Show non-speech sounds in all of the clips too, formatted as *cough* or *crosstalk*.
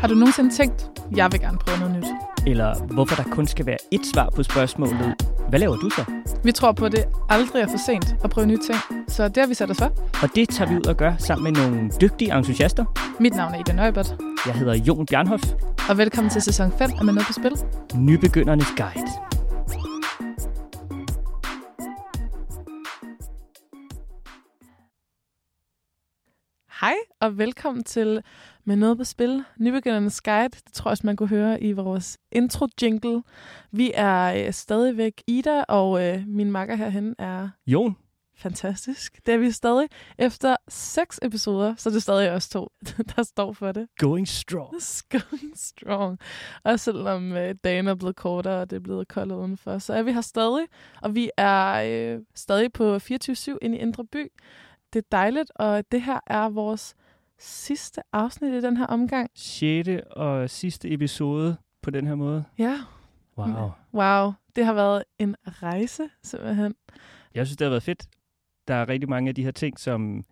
Har du nogensinde tænkt, jeg vil gerne prøve noget nyt? Eller hvorfor der kun skal være ét svar på spørgsmålet, hvad laver du så? Vi tror på, at det aldrig er for sent at prøve nye ting, så det har vi sat os for. Og det tager vi ud og gør sammen med nogle dygtige entusiaster. Mit navn er Ida Nøjbert, Jeg hedder Jon Bjernhoff, og velkommen til sæson 5 af Med Noget på Spil. nybegyndernes guide. Og velkommen til Med Noget på Spil, Nybegyndernes Guide. Det tror jeg også, man kunne høre i vores intro-jingle. Vi er øh, stadigvæk Ida, og øh, min makker herhen er Jon, fantastisk. Det er vi stadig efter seks episoder, så det er stadig os to, *laughs* der står for det. going strong. *laughs* Going strong. Og selvom øh, dagen er blevet kortere, og det er blevet koldt udenfor, så er vi her stadig. Og vi er øh, stadig på 24-7 inde i Indre By. Det er dejligt, og det her er vores sidste afsnit i den her omgang. 6. og sidste episode på den her måde. Ja, Wow. wow. Det har været en rejse, simpelthen. Jeg synes, det har været fedt. Der er rigtig mange af de her ting, som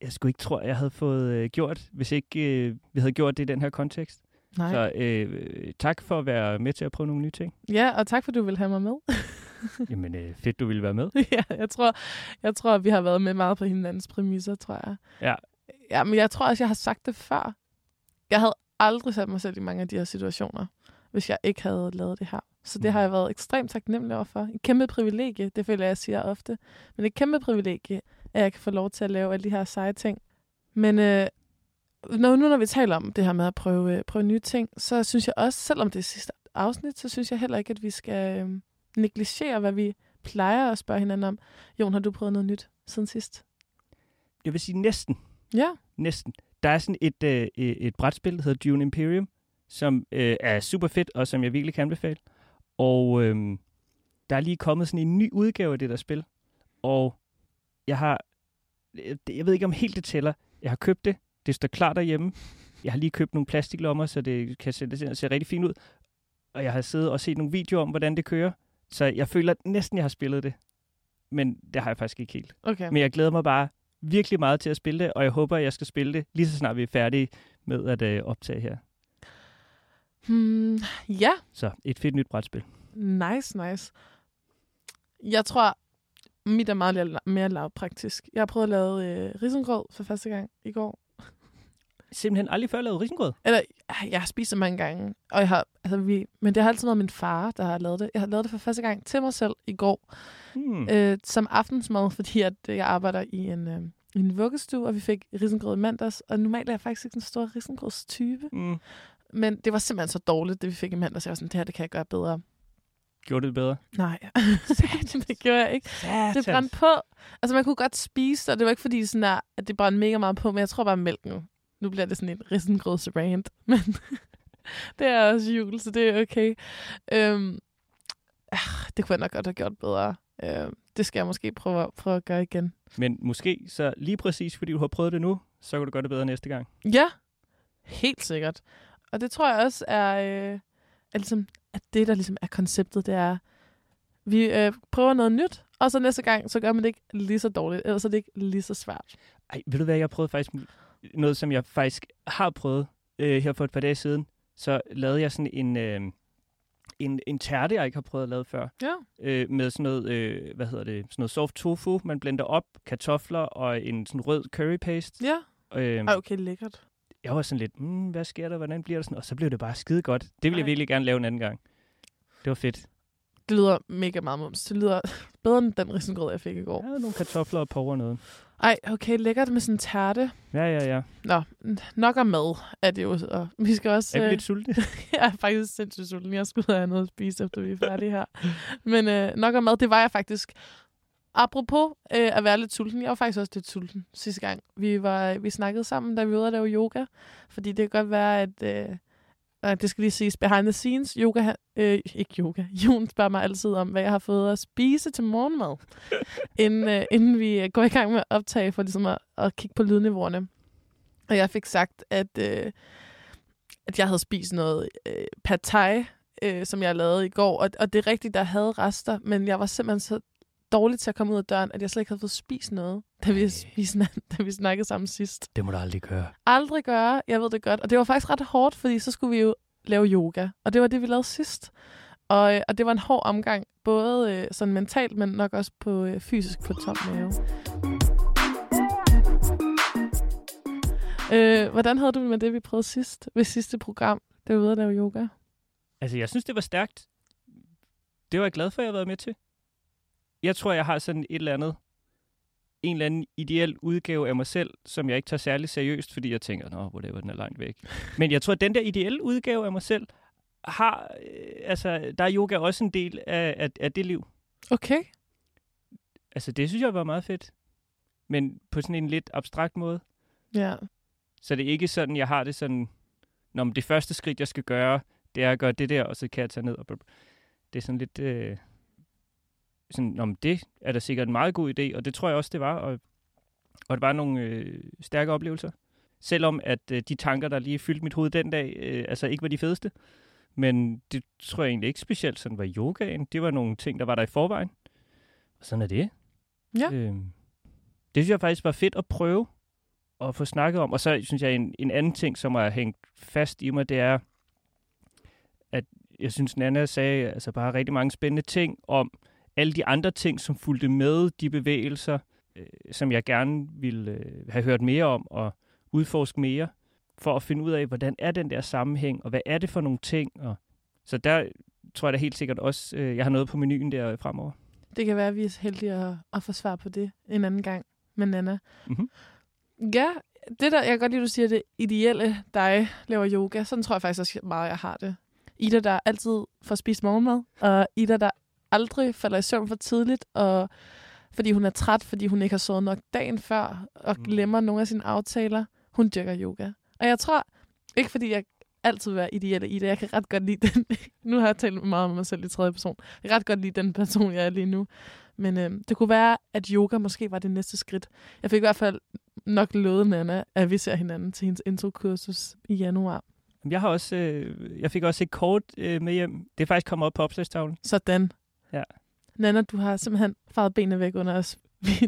jeg skulle ikke tro, jeg havde fået øh, gjort, hvis ikke øh, vi havde gjort det i den her kontekst. Nej. Så øh, tak for at være med til at prøve nogle nye ting. Ja, og tak for, at du vil have mig med. *laughs* Jamen, øh, fedt, du ville være med. *laughs* ja, jeg tror, jeg tror, vi har været med meget på hinandens præmisser, tror jeg. Ja. Ja, men jeg tror også, jeg har sagt det før. Jeg havde aldrig sat mig selv i mange af de her situationer, hvis jeg ikke havde lavet det her. Så det har jeg været ekstremt taknemmelig overfor. Et kæmpe privilegie, det føler jeg, jeg siger ofte. Men et kæmpe privilegie, at jeg kan få lov til at lave alle de her seje ting. Men øh, når, nu når vi taler om det her med at prøve, øh, prøve nye ting, så synes jeg også, selvom det er sidste afsnit, så synes jeg heller ikke, at vi skal øh, negligere, hvad vi plejer at spørge hinanden om. Jon, har du prøvet noget nyt siden sidst? Jeg vil sige næsten. Ja. Næsten. Der er sådan et, øh, et brætspil, der hedder Dune Imperium, som øh, er super fedt, og som jeg virkelig kan anbefale. Og øh, der er lige kommet sådan en ny udgave af det der spil. Og jeg har, øh, jeg ved ikke om helt det tæller, jeg har købt det, det står klar derhjemme. Jeg har lige købt nogle plastiklommer, så det kan se, det ser rigtig fint ud. Og jeg har siddet og set nogle videoer om, hvordan det kører. Så jeg føler at næsten, jeg har spillet det. Men det har jeg faktisk ikke helt. Okay. Men jeg glæder mig bare virkelig meget til at spille det, og jeg håber, at jeg skal spille det lige så snart vi er færdige med at øh, optage her. Hmm, ja, Så et fedt nyt brætspil. nice, nice. Jeg tror, mit er meget mere lavpraktisk. Jeg har prøvet at lave øh, risengrød for første gang i går. Simpelthen aldrig før lavet risengrød. Eller, ah, jeg har spist det mange gange, og jeg har, altså, vi, men det har altid været min far, der har lavet det. Jeg har lavet det for første gang til mig selv i går, Hmm. øh, som aftensmad, *laughs* fordi at, øh, jeg arbejder i en, øh, i en vuggestue, og vi fik risengrød i mandags, og normalt er jeg faktisk ikke en stor risengrødstype. Mm. Men det var simpelthen så dårligt, det vi fik i mandags. Jeg var sådan, det her, det kan jeg gøre bedre. Gjorde det bedre? Nej, *laughs* det gjorde jeg ikke. Det brændte på. Altså, man kunne godt spise det, og det var ikke fordi, sådan der, at det brændte mega meget på, men jeg tror bare mælken. Nu bliver det sådan en risengrødsrand, *laughs* men det er også jul, så det er okay. Øhm, ah, det kunne jeg nok godt have gjort bedre. Øhm, det skal jeg måske prøve, at- prøve at gøre igen. Men måske så lige præcis, fordi du har prøvet det nu, så kan du gøre det bedre næste gang. Ja, helt sikkert. Og det tror jeg også er, øh, er ligesom, at det, der ligesom er konceptet, det er, vi øh, prøver noget nyt, og så næste gang, så gør man det ikke lige så dårligt, ellers er det ikke lige så svært. Ej, ved du hvad, jeg prøvede faktisk noget, som jeg faktisk har prøvet øh, her for et par dage siden. Så lavede jeg sådan en, øh, en, en tærte, jeg ikke har prøvet at lave før. Ja. øh, med sådan noget, øh, hvad hedder det, sådan noget soft tofu, man blender op, kartofler og en sådan rød curry paste. Ja. Øh, Ej, okay, lækkert. jeg var sådan lidt, mm, hvad sker der, hvordan bliver det sådan? Og så blev det bare skide godt. Det ville jeg virkelig gerne lave en anden gang. Det var fedt. Det lyder mega meget mums. Det lyder *laughs* bedre end den risengrød, jeg fik i går. Jeg havde nogle kartofler og noget. Ej, okay, lækkert med sådan en tærte. Ja, ja, ja. Nå, nok om mad er det jo. Og vi skal også... Er vi øh, lidt sultne? *laughs* jeg er faktisk sindssygt sulten. Jeg skulle have noget at spise, efter vi er færdige her. Men øh, nok om mad, det var jeg faktisk. Apropos øh, at være lidt sulten. Jeg var faktisk også lidt sulten sidste gang. Vi, var, vi snakkede sammen, da vi var ude at lave yoga. Fordi det kan godt være, at... Øh, nej, det skal lige siges, behind the scenes, yoga, øh, ikke yoga, *laughs* Jon spørger mig altid om, hvad jeg har fået at spise til morgenmad, *laughs* inden, øh, inden vi øh, går i gang med at optage, for ligesom at, at kigge på lydniveauerne. Og jeg fik sagt, at, øh, at jeg havde spist noget øh, pad thai, øh, som jeg lavede i går, og, og det er rigtigt, der havde rester, men jeg var simpelthen så dårlig til at komme ud af døren, at jeg slet ikke havde fået spist noget, da vi, vi, snak, da vi snakkede sammen sidst. Det må du aldrig gøre. Aldrig gøre, jeg ved det godt. Og det var faktisk ret hårdt, fordi så skulle vi jo lave yoga. Og det var det, vi lavede sidst. Og, øh, og det var en hård omgang, både øh, sådan mentalt, men nok også på øh, fysisk på tom mave. Øh, hvordan havde du det med det, vi prøvede sidst, ved sidste program, der var ude at lave yoga? Altså, jeg synes, det var stærkt. Det var jeg glad for, at jeg har været med til. Jeg tror, jeg har sådan et eller andet, en eller anden ideel udgave af mig selv, som jeg ikke tager særlig seriøst, fordi jeg tænker, nå, whatever, den er langt væk. *laughs* Men jeg tror, at den der ideelle udgave af mig selv, har, øh, altså, der er yoga også en del af, af, af det liv. Okay. Altså, det synes jeg var meget fedt. Men på sådan en lidt abstrakt måde. Ja. Så det er ikke sådan, jeg har det sådan, når det første skridt, jeg skal gøre, det er at gøre det der, og så kan jeg tage ned. Og det er sådan lidt... Øh, sådan, om det er da sikkert en meget god idé, og det tror jeg også, det var. Og, og det var nogle øh, stærke oplevelser. Selvom at øh, de tanker, der lige fyldte mit hoved den dag, øh, altså ikke var de fedeste. Men det tror jeg egentlig ikke specielt sådan var yogaen. Det var nogle ting, der var der i forvejen. Og sådan er det. Ja. Øhm, det synes jeg faktisk var fedt at prøve at få snakket om. Og så synes jeg, en, en anden ting, som har hængt fast i mig, det er, at jeg synes, Nana sagde altså bare rigtig mange spændende ting om alle de andre ting, som fulgte med de bevægelser, øh, som jeg gerne ville øh, have hørt mere om og udforske mere, for at finde ud af, hvordan er den der sammenhæng, og hvad er det for nogle ting. Og, så der tror jeg da helt sikkert også, øh, jeg har noget på menuen der fremover. Det kan være, at vi er heldige at, at få svar på det en anden gang med Nana. Mm-hmm. Ja, det der, jeg kan godt lide, at du siger, det ideelle dig laver yoga. Sådan tror jeg faktisk også meget, jeg har det. Ida, der altid får spist morgenmad, og Ida, der aldrig falder i søvn for tidligt, og fordi hun er træt, fordi hun ikke har sovet nok dagen før, og Mm. glemmer nogle af sine aftaler. Hun dyrker yoga. Og jeg tror, ikke fordi jeg altid være ideelle i det, jeg kan ret godt lide den. *laughs* nu har jeg talt meget om mig selv i tredje person. Jeg kan ret godt lide den person, jeg er lige nu. Men øh, det kunne være, at yoga måske var det næste skridt. Jeg fik i hvert fald nok lovet Nana, at vi ser hinanden til hendes introkursus i januar. Jeg har også, øh, jeg fik også et kort øh, med hjem. Det er faktisk kommet op på opslagstavlen. Sådan. Ja. Nana, du har simpelthen faret benene væk under os.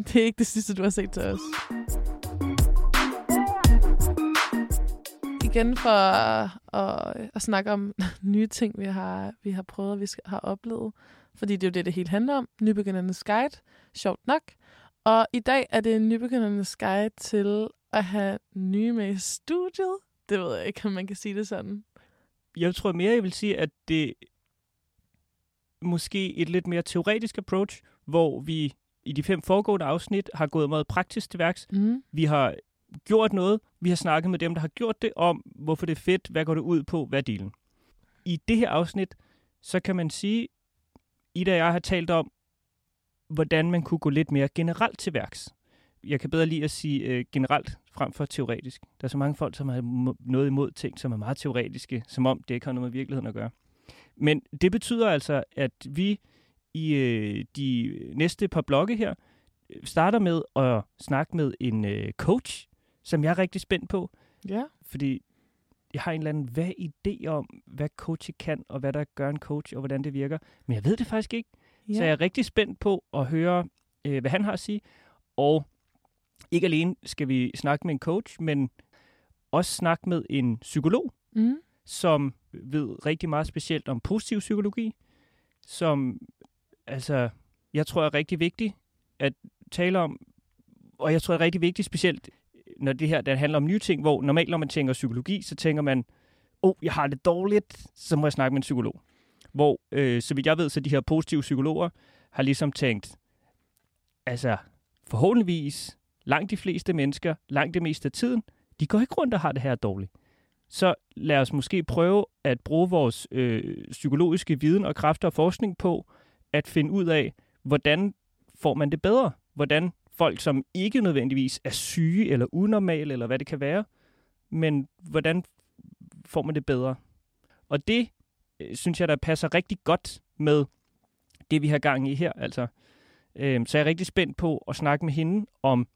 det er ikke det sidste, du har set til os. Igen for at, at, at snakke om *laughs* nye ting, vi har, vi har prøvet, og vi skal, har oplevet. Fordi det er jo det, det hele handler om. Nybegyndernes guide. Sjovt nok. Og i dag er det nybegyndernes guide til at have nye med i studiet. Det ved jeg ikke, om man kan sige det sådan. Jeg tror mere, jeg vil sige, at det måske et lidt mere teoretisk approach, hvor vi i de fem foregående afsnit har gået meget praktisk til værks. Mm. Vi har gjort noget, vi har snakket med dem, der har gjort det, om hvorfor det er fedt, hvad går det ud på, hvad er dealen. I det her afsnit, så kan man sige, Ida og jeg har talt om, hvordan man kunne gå lidt mere generelt til værks. Jeg kan bedre lide at sige øh, generelt frem for teoretisk. Der er så mange folk, som har noget imod ting, som er meget teoretiske, som om det ikke har noget med virkeligheden at gøre. Men det betyder altså, at vi i øh, de næste par blokke her øh, starter med at snakke med en øh, coach, som jeg er rigtig spændt på, Ja. fordi jeg har en eller anden hvad idé om, hvad coaching kan, og hvad der gør en coach, og hvordan det virker. Men jeg ved det faktisk ikke. ja. Så jeg er rigtig spændt på at høre, øh, hvad han har at sige. Og ikke alene skal vi snakke med en coach, men også snakke med en psykolog, Mm. som ved rigtig meget specielt om positiv psykologi, som altså, jeg tror er rigtig vigtigt at tale om, og jeg tror er rigtig vigtigt specielt, når det her der handler om nye ting, hvor normalt når man tænker psykologi, så tænker man, åh, oh, jeg har det dårligt, så må jeg snakke med en psykolog. Hvor, øh, så vidt jeg ved, så de her positive psykologer har ligesom tænkt, altså forhåbentligvis langt de fleste mennesker, langt det meste af tiden, de går ikke rundt og har det her dårligt. Så lad os måske prøve at bruge vores øh, psykologiske viden og kræfter og forskning på at finde ud af, hvordan får man det bedre? Hvordan folk, som ikke nødvendigvis er syge eller unormale, eller hvad det kan være, men hvordan får man det bedre? Og det øh, synes jeg, der passer rigtig godt med det, vi har gang i her. Altså, øh, så jeg er rigtig spændt på at snakke med hende om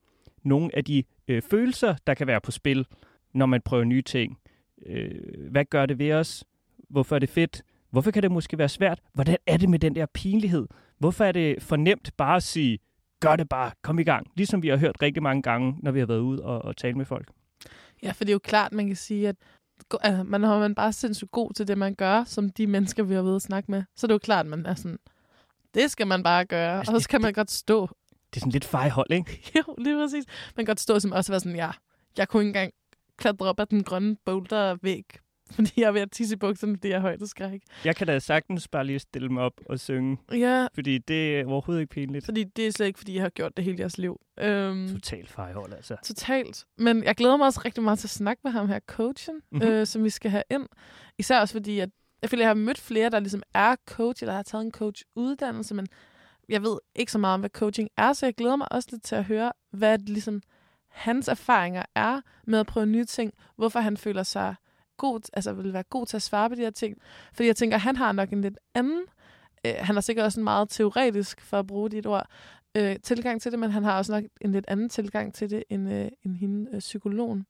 nogle af de øh, følelser, der kan være på spil, når man prøver nye ting. Øh, hvad gør det ved os? Hvorfor er det fedt? Hvorfor kan det måske være svært? Hvordan er det med den der pinlighed? Hvorfor er det for nemt bare at sige, gør det bare, kom i gang. Ligesom vi har hørt rigtig mange gange, når vi har været ude og, og tale med folk. Ja, for det er jo klart, man kan sige, at altså, man har man bare sindssygt god til det, man gør, som de mennesker, vi har været at snakke med. Så det er jo klart, at man er sådan, det skal man bare gøre, altså, og så kan man godt stå. Det er sådan lidt fejhold, ikke? *laughs* jo, lige præcis. Man kan godt stå som også være sådan, ja, jeg kunne ikke engang klatre op ad den grønne bouldervæg *laughs* fordi jeg er ved at tisse i bukserne, fordi jeg er højdeskræk. Jeg kan da sagtens bare lige stille mig op og synge. Ja. Fordi det er overhovedet ikke pinligt. Fordi det er slet ikke, fordi jeg har gjort det hele jeres liv. Øhm, Totalt fejhold, altså. Totalt. Men jeg glæder mig også rigtig meget til at snakke med ham her, coachen, mm-hmm. øh, som vi skal have ind. Især også fordi, at jeg føler, jeg har mødt flere, der ligesom er coach, eller har taget en coach-uddannelse, men jeg ved ikke så meget om, hvad coaching er, så jeg glæder mig også lidt til at høre, hvad det ligesom hans erfaringer er med at prøve nye ting, hvorfor han føler sig god, altså vil være god til at svare på de her ting. Fordi jeg tænker, han har nok en lidt anden, øh, han har sikkert også en meget teoretisk, for at bruge dit ord, øh, tilgang til det, men han har også nok en lidt anden tilgang til det, end, øh, end hende, øh, psykologen.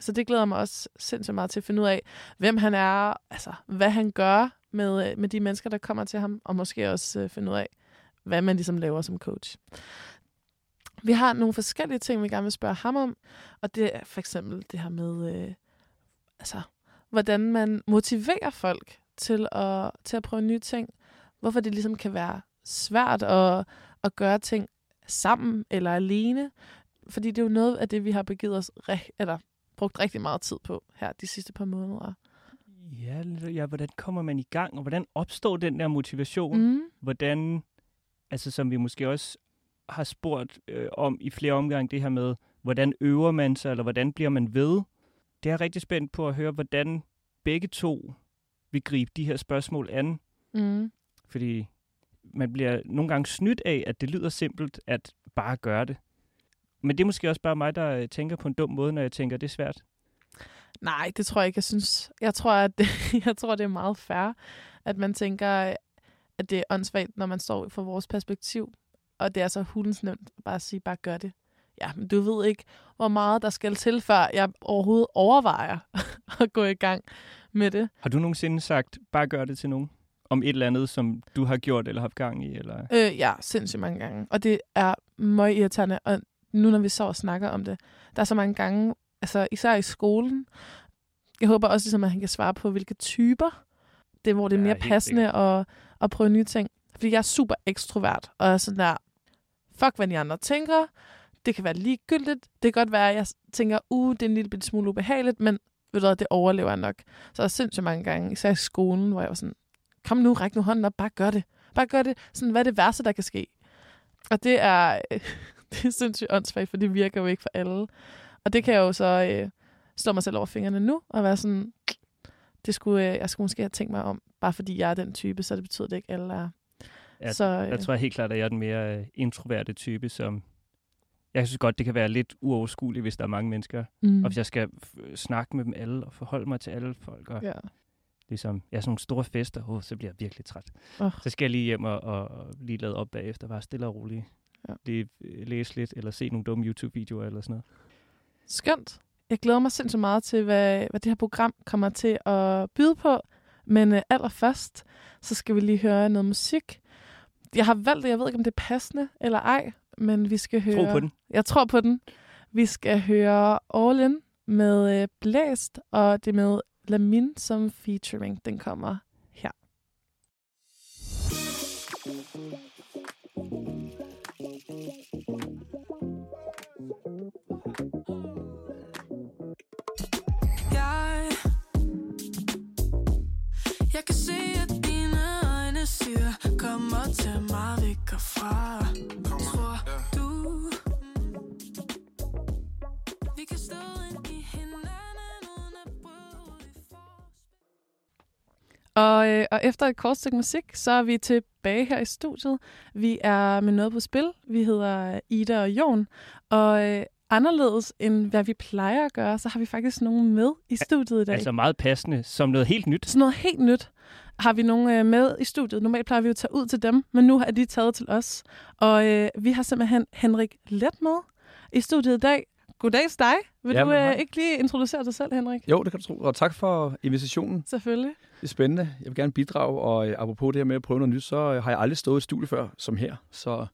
Så det glæder mig også sindssygt meget til at finde ud af, hvem han er, altså hvad han gør med, øh, med de mennesker, der kommer til ham, og måske også øh, finde ud af, hvad man ligesom laver som coach. Vi har nogle forskellige ting, vi gerne vil spørge ham om, og det er for eksempel det her med, øh, altså, hvordan man motiverer folk til at, til at prøve nye ting. Hvorfor det ligesom kan være svært at, at gøre ting sammen eller alene. Fordi det er jo noget af det, vi har begivet os, eller brugt rigtig meget tid på her de sidste par måneder. Ja, ja, hvordan kommer man i gang, og hvordan opstår den der motivation? Mm. Hvordan, altså som vi måske også har spurgt øh, om i flere omgange, det her med, hvordan øver man sig, eller hvordan bliver man ved? Det er jeg rigtig spændt på at høre, hvordan begge to vil gribe de her spørgsmål an. Mm. Fordi man bliver nogle gange snydt af, at det lyder simpelt at bare gøre det. Men det er måske også bare mig, der tænker på en dum måde, når jeg tænker, at det er svært. Nej, det tror jeg ikke. Jeg synes, jeg tror, at det, *laughs* jeg tror, det er meget fair, at man tænker, at det er åndssvagt, når man står fra vores perspektiv. Og det er så hulens nemt at bare sige, bare gør det ja, men du ved ikke, hvor meget der skal til, før jeg overhovedet overvejer *laughs* at gå i gang med det. Har du nogensinde sagt, bare gør det til nogen? Om et eller andet, som du har gjort eller haft gang i? Eller? Øh, ja, sindssygt mange gange. Og det er meget irriterende. Og nu når vi så og snakker om det, der er så mange gange, altså især i skolen, jeg håber også, ligesom, at han kan svare på, hvilke typer, det hvor det er mere passende at, at prøve nye ting. Fordi jeg er super ekstrovert, og er sådan der, fuck hvad de andre tænker, det kan være ligegyldigt. Det kan godt være, at jeg tænker, uh, det er en lille smule ubehageligt, men ved du hvad, det overlever jeg nok. Så er sindssygt mange gange, især i skolen, hvor jeg var sådan, kom nu, ræk nu hånden op, bare gør det. Bare gør det. Sådan, hvad er det værste, der kan ske? Og det er, *laughs* det er sindssygt åndssvagt, for det virker jo ikke for alle. Og det kan jeg jo så øh, slå mig selv over fingrene nu, og være sådan, det skulle, øh, jeg skulle måske have tænkt mig om, bare fordi jeg er den type, så det betyder det ikke, alle er. Ja, så, øh, jeg tror helt klart, at jeg er den mere øh, introverte type, som jeg synes godt, det kan være lidt uoverskueligt, hvis der er mange mennesker. Mm. Og hvis jeg skal snakke med dem alle og forholde mig til alle folk. Og ja. Ligesom, ja, sådan nogle store fester, oh, så bliver jeg virkelig træt. Oh. Så skal jeg lige hjem og, og, og lige lade op bagefter, bare stille og roligt. Ja. Lige øh, læse lidt, eller se nogle dumme YouTube-videoer eller sådan noget. Skønt. Jeg glæder mig sindssygt meget til, hvad, hvad det her program kommer til at byde på. Men uh, allerførst, så skal vi lige høre noget musik. Jeg har valgt det, jeg ved ikke, om det er passende eller ej, men vi skal høre... Tro på den. Jeg tror på den. Vi skal høre All In med øh, Blæst, og det med Lamin som featuring. Den kommer her. Jeg, jeg kan se, tag mig væk herfra. Og, øh, og efter et kort stykke musik, så er vi tilbage her i studiet. Vi er med noget på spil. Vi hedder Ida og Jon. Og øh, anderledes end hvad vi plejer at gøre, så har vi faktisk nogen med i studiet i dag. Altså meget passende, som noget helt nyt. Så noget helt nyt har vi nogen øh, med i studiet. Normalt plejer vi jo at tage ud til dem, men nu er de taget til os. Og øh, vi har simpelthen Henrik Let med i studiet i dag. Goddags dig. Vil ja, du øh, ikke lige introducere dig selv, Henrik? Jo, det kan du tro. Og tak for invitationen. Selvfølgelig. Det er spændende. Jeg vil gerne bidrage, og øh, apropos det her med at prøve noget nyt, så øh, har jeg aldrig stået i et studie før, som her. Så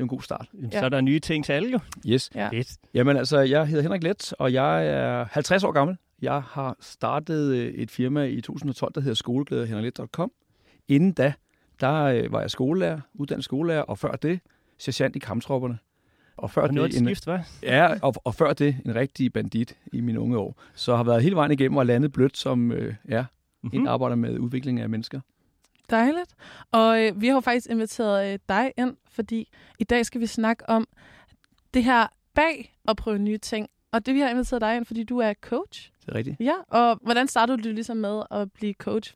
er en god start. Ja. Så er der nye ting til alle jo. Yes. Ja. Fedt. Jamen altså, jeg hedder Henrik Let, og jeg er 50 år gammel. Jeg har startet øh, et firma i 2012, der hedder skoleglæderhenriklet.com. Inden da, der øh, var jeg skolelærer, uddannet skolelærer, og før det, sergeant i kamptropperne. Og før Og det, en, skift, hva'? ja, og, og før det, en rigtig bandit i mine unge år. Så har været hele vejen igennem og landet blødt som øh, ja, Mhm. en arbejder med udvikling af mennesker. Dejligt. Og øh, vi har jo faktisk inviteret øh, dig ind, fordi i dag skal vi snakke om det her bag at prøve nye ting. Og det vi har inviteret dig ind, fordi du er coach. Det er rigtigt. Ja, og hvordan startede du ligesom med at blive coach?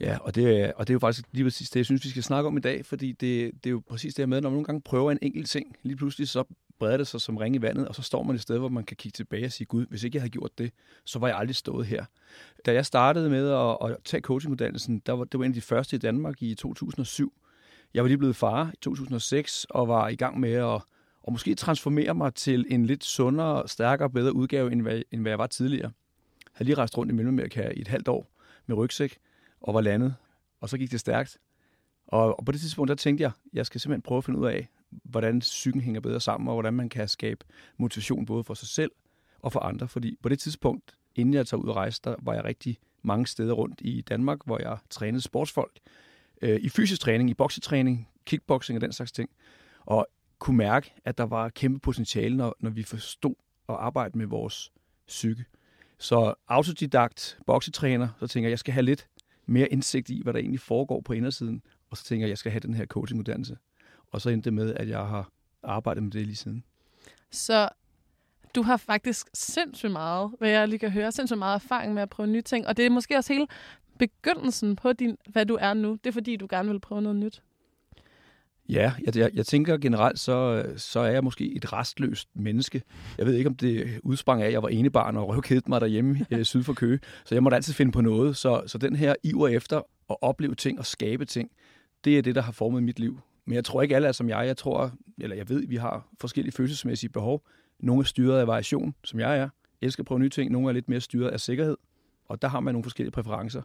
Ja, og det, er- og det er jo faktisk lige præcis det, jeg synes, vi skal snakke om i dag, fordi det, det er jo præcis det her med, når man nogle gange prøver en enkelt ting, lige pludselig så breder det sig som ring i vandet, og så står man et sted, hvor man kan kigge tilbage og sige, gud, hvis ikke jeg havde gjort det, så var jeg aldrig stået her. Da jeg startede med at, at tage coachinguddannelsen, der var, det var en af de første i Danmark i 2007. Jeg var lige blevet far i 2006, og var i gang med at og måske transformere mig til en lidt sundere, stærkere, bedre udgave, end hvad, end hvad jeg var tidligere. Jeg havde lige rejst rundt i Mellemamerika i et halvt år med rygsæk, og var landet, og så gik det stærkt. Og, og på det tidspunkt, der tænkte jeg, jeg skal simpelthen prøve at finde ud af, hvordan psyken hænger bedre sammen, og hvordan man kan skabe motivation både for sig selv og for andre. Fordi på det tidspunkt, inden jeg tager ud og rejse, der var jeg rigtig mange steder rundt i Danmark, hvor jeg trænede sportsfolk øh, i fysisk træning, i boksetræning, kickboxing og den slags ting. Og kunne mærke, at der var kæmpe potentiale, når, når vi forstod at arbejde med vores psyke. Så autodidakt, boksetræner, så tænker jeg, jeg skal have lidt mere indsigt i, hvad der egentlig foregår på indersiden. Og så tænker jeg, jeg skal have den her coachinguddannelse. Og så endte det med, at jeg har arbejdet med det lige siden. Så du har faktisk sindssygt meget, hvad jeg lige kan høre, sindssygt meget erfaring med at prøve nye ting. Og det er måske også hele begyndelsen på, din, hvad du er nu. Det er fordi, du gerne vil prøve noget nyt. Ja, jeg, jeg, jeg tænker generelt, så, så er jeg måske et restløst menneske. Jeg ved ikke, om det udsprang af, at jeg var enebarn og røvkædet mig derhjemme *laughs* øh, syd for Køge. Så jeg måtte altid finde på noget. Så, så den her iver efter at opleve ting og skabe ting, det er det, der har formet mit liv. Men jeg tror ikke alle er som jeg. Jeg tror, eller jeg ved, vi har forskellige følelsesmæssige behov. Nogle er styret af variation, som jeg er. Jeg elsker at prøve nye ting. Nogle er lidt mere styret af sikkerhed. Og der har man nogle forskellige præferencer.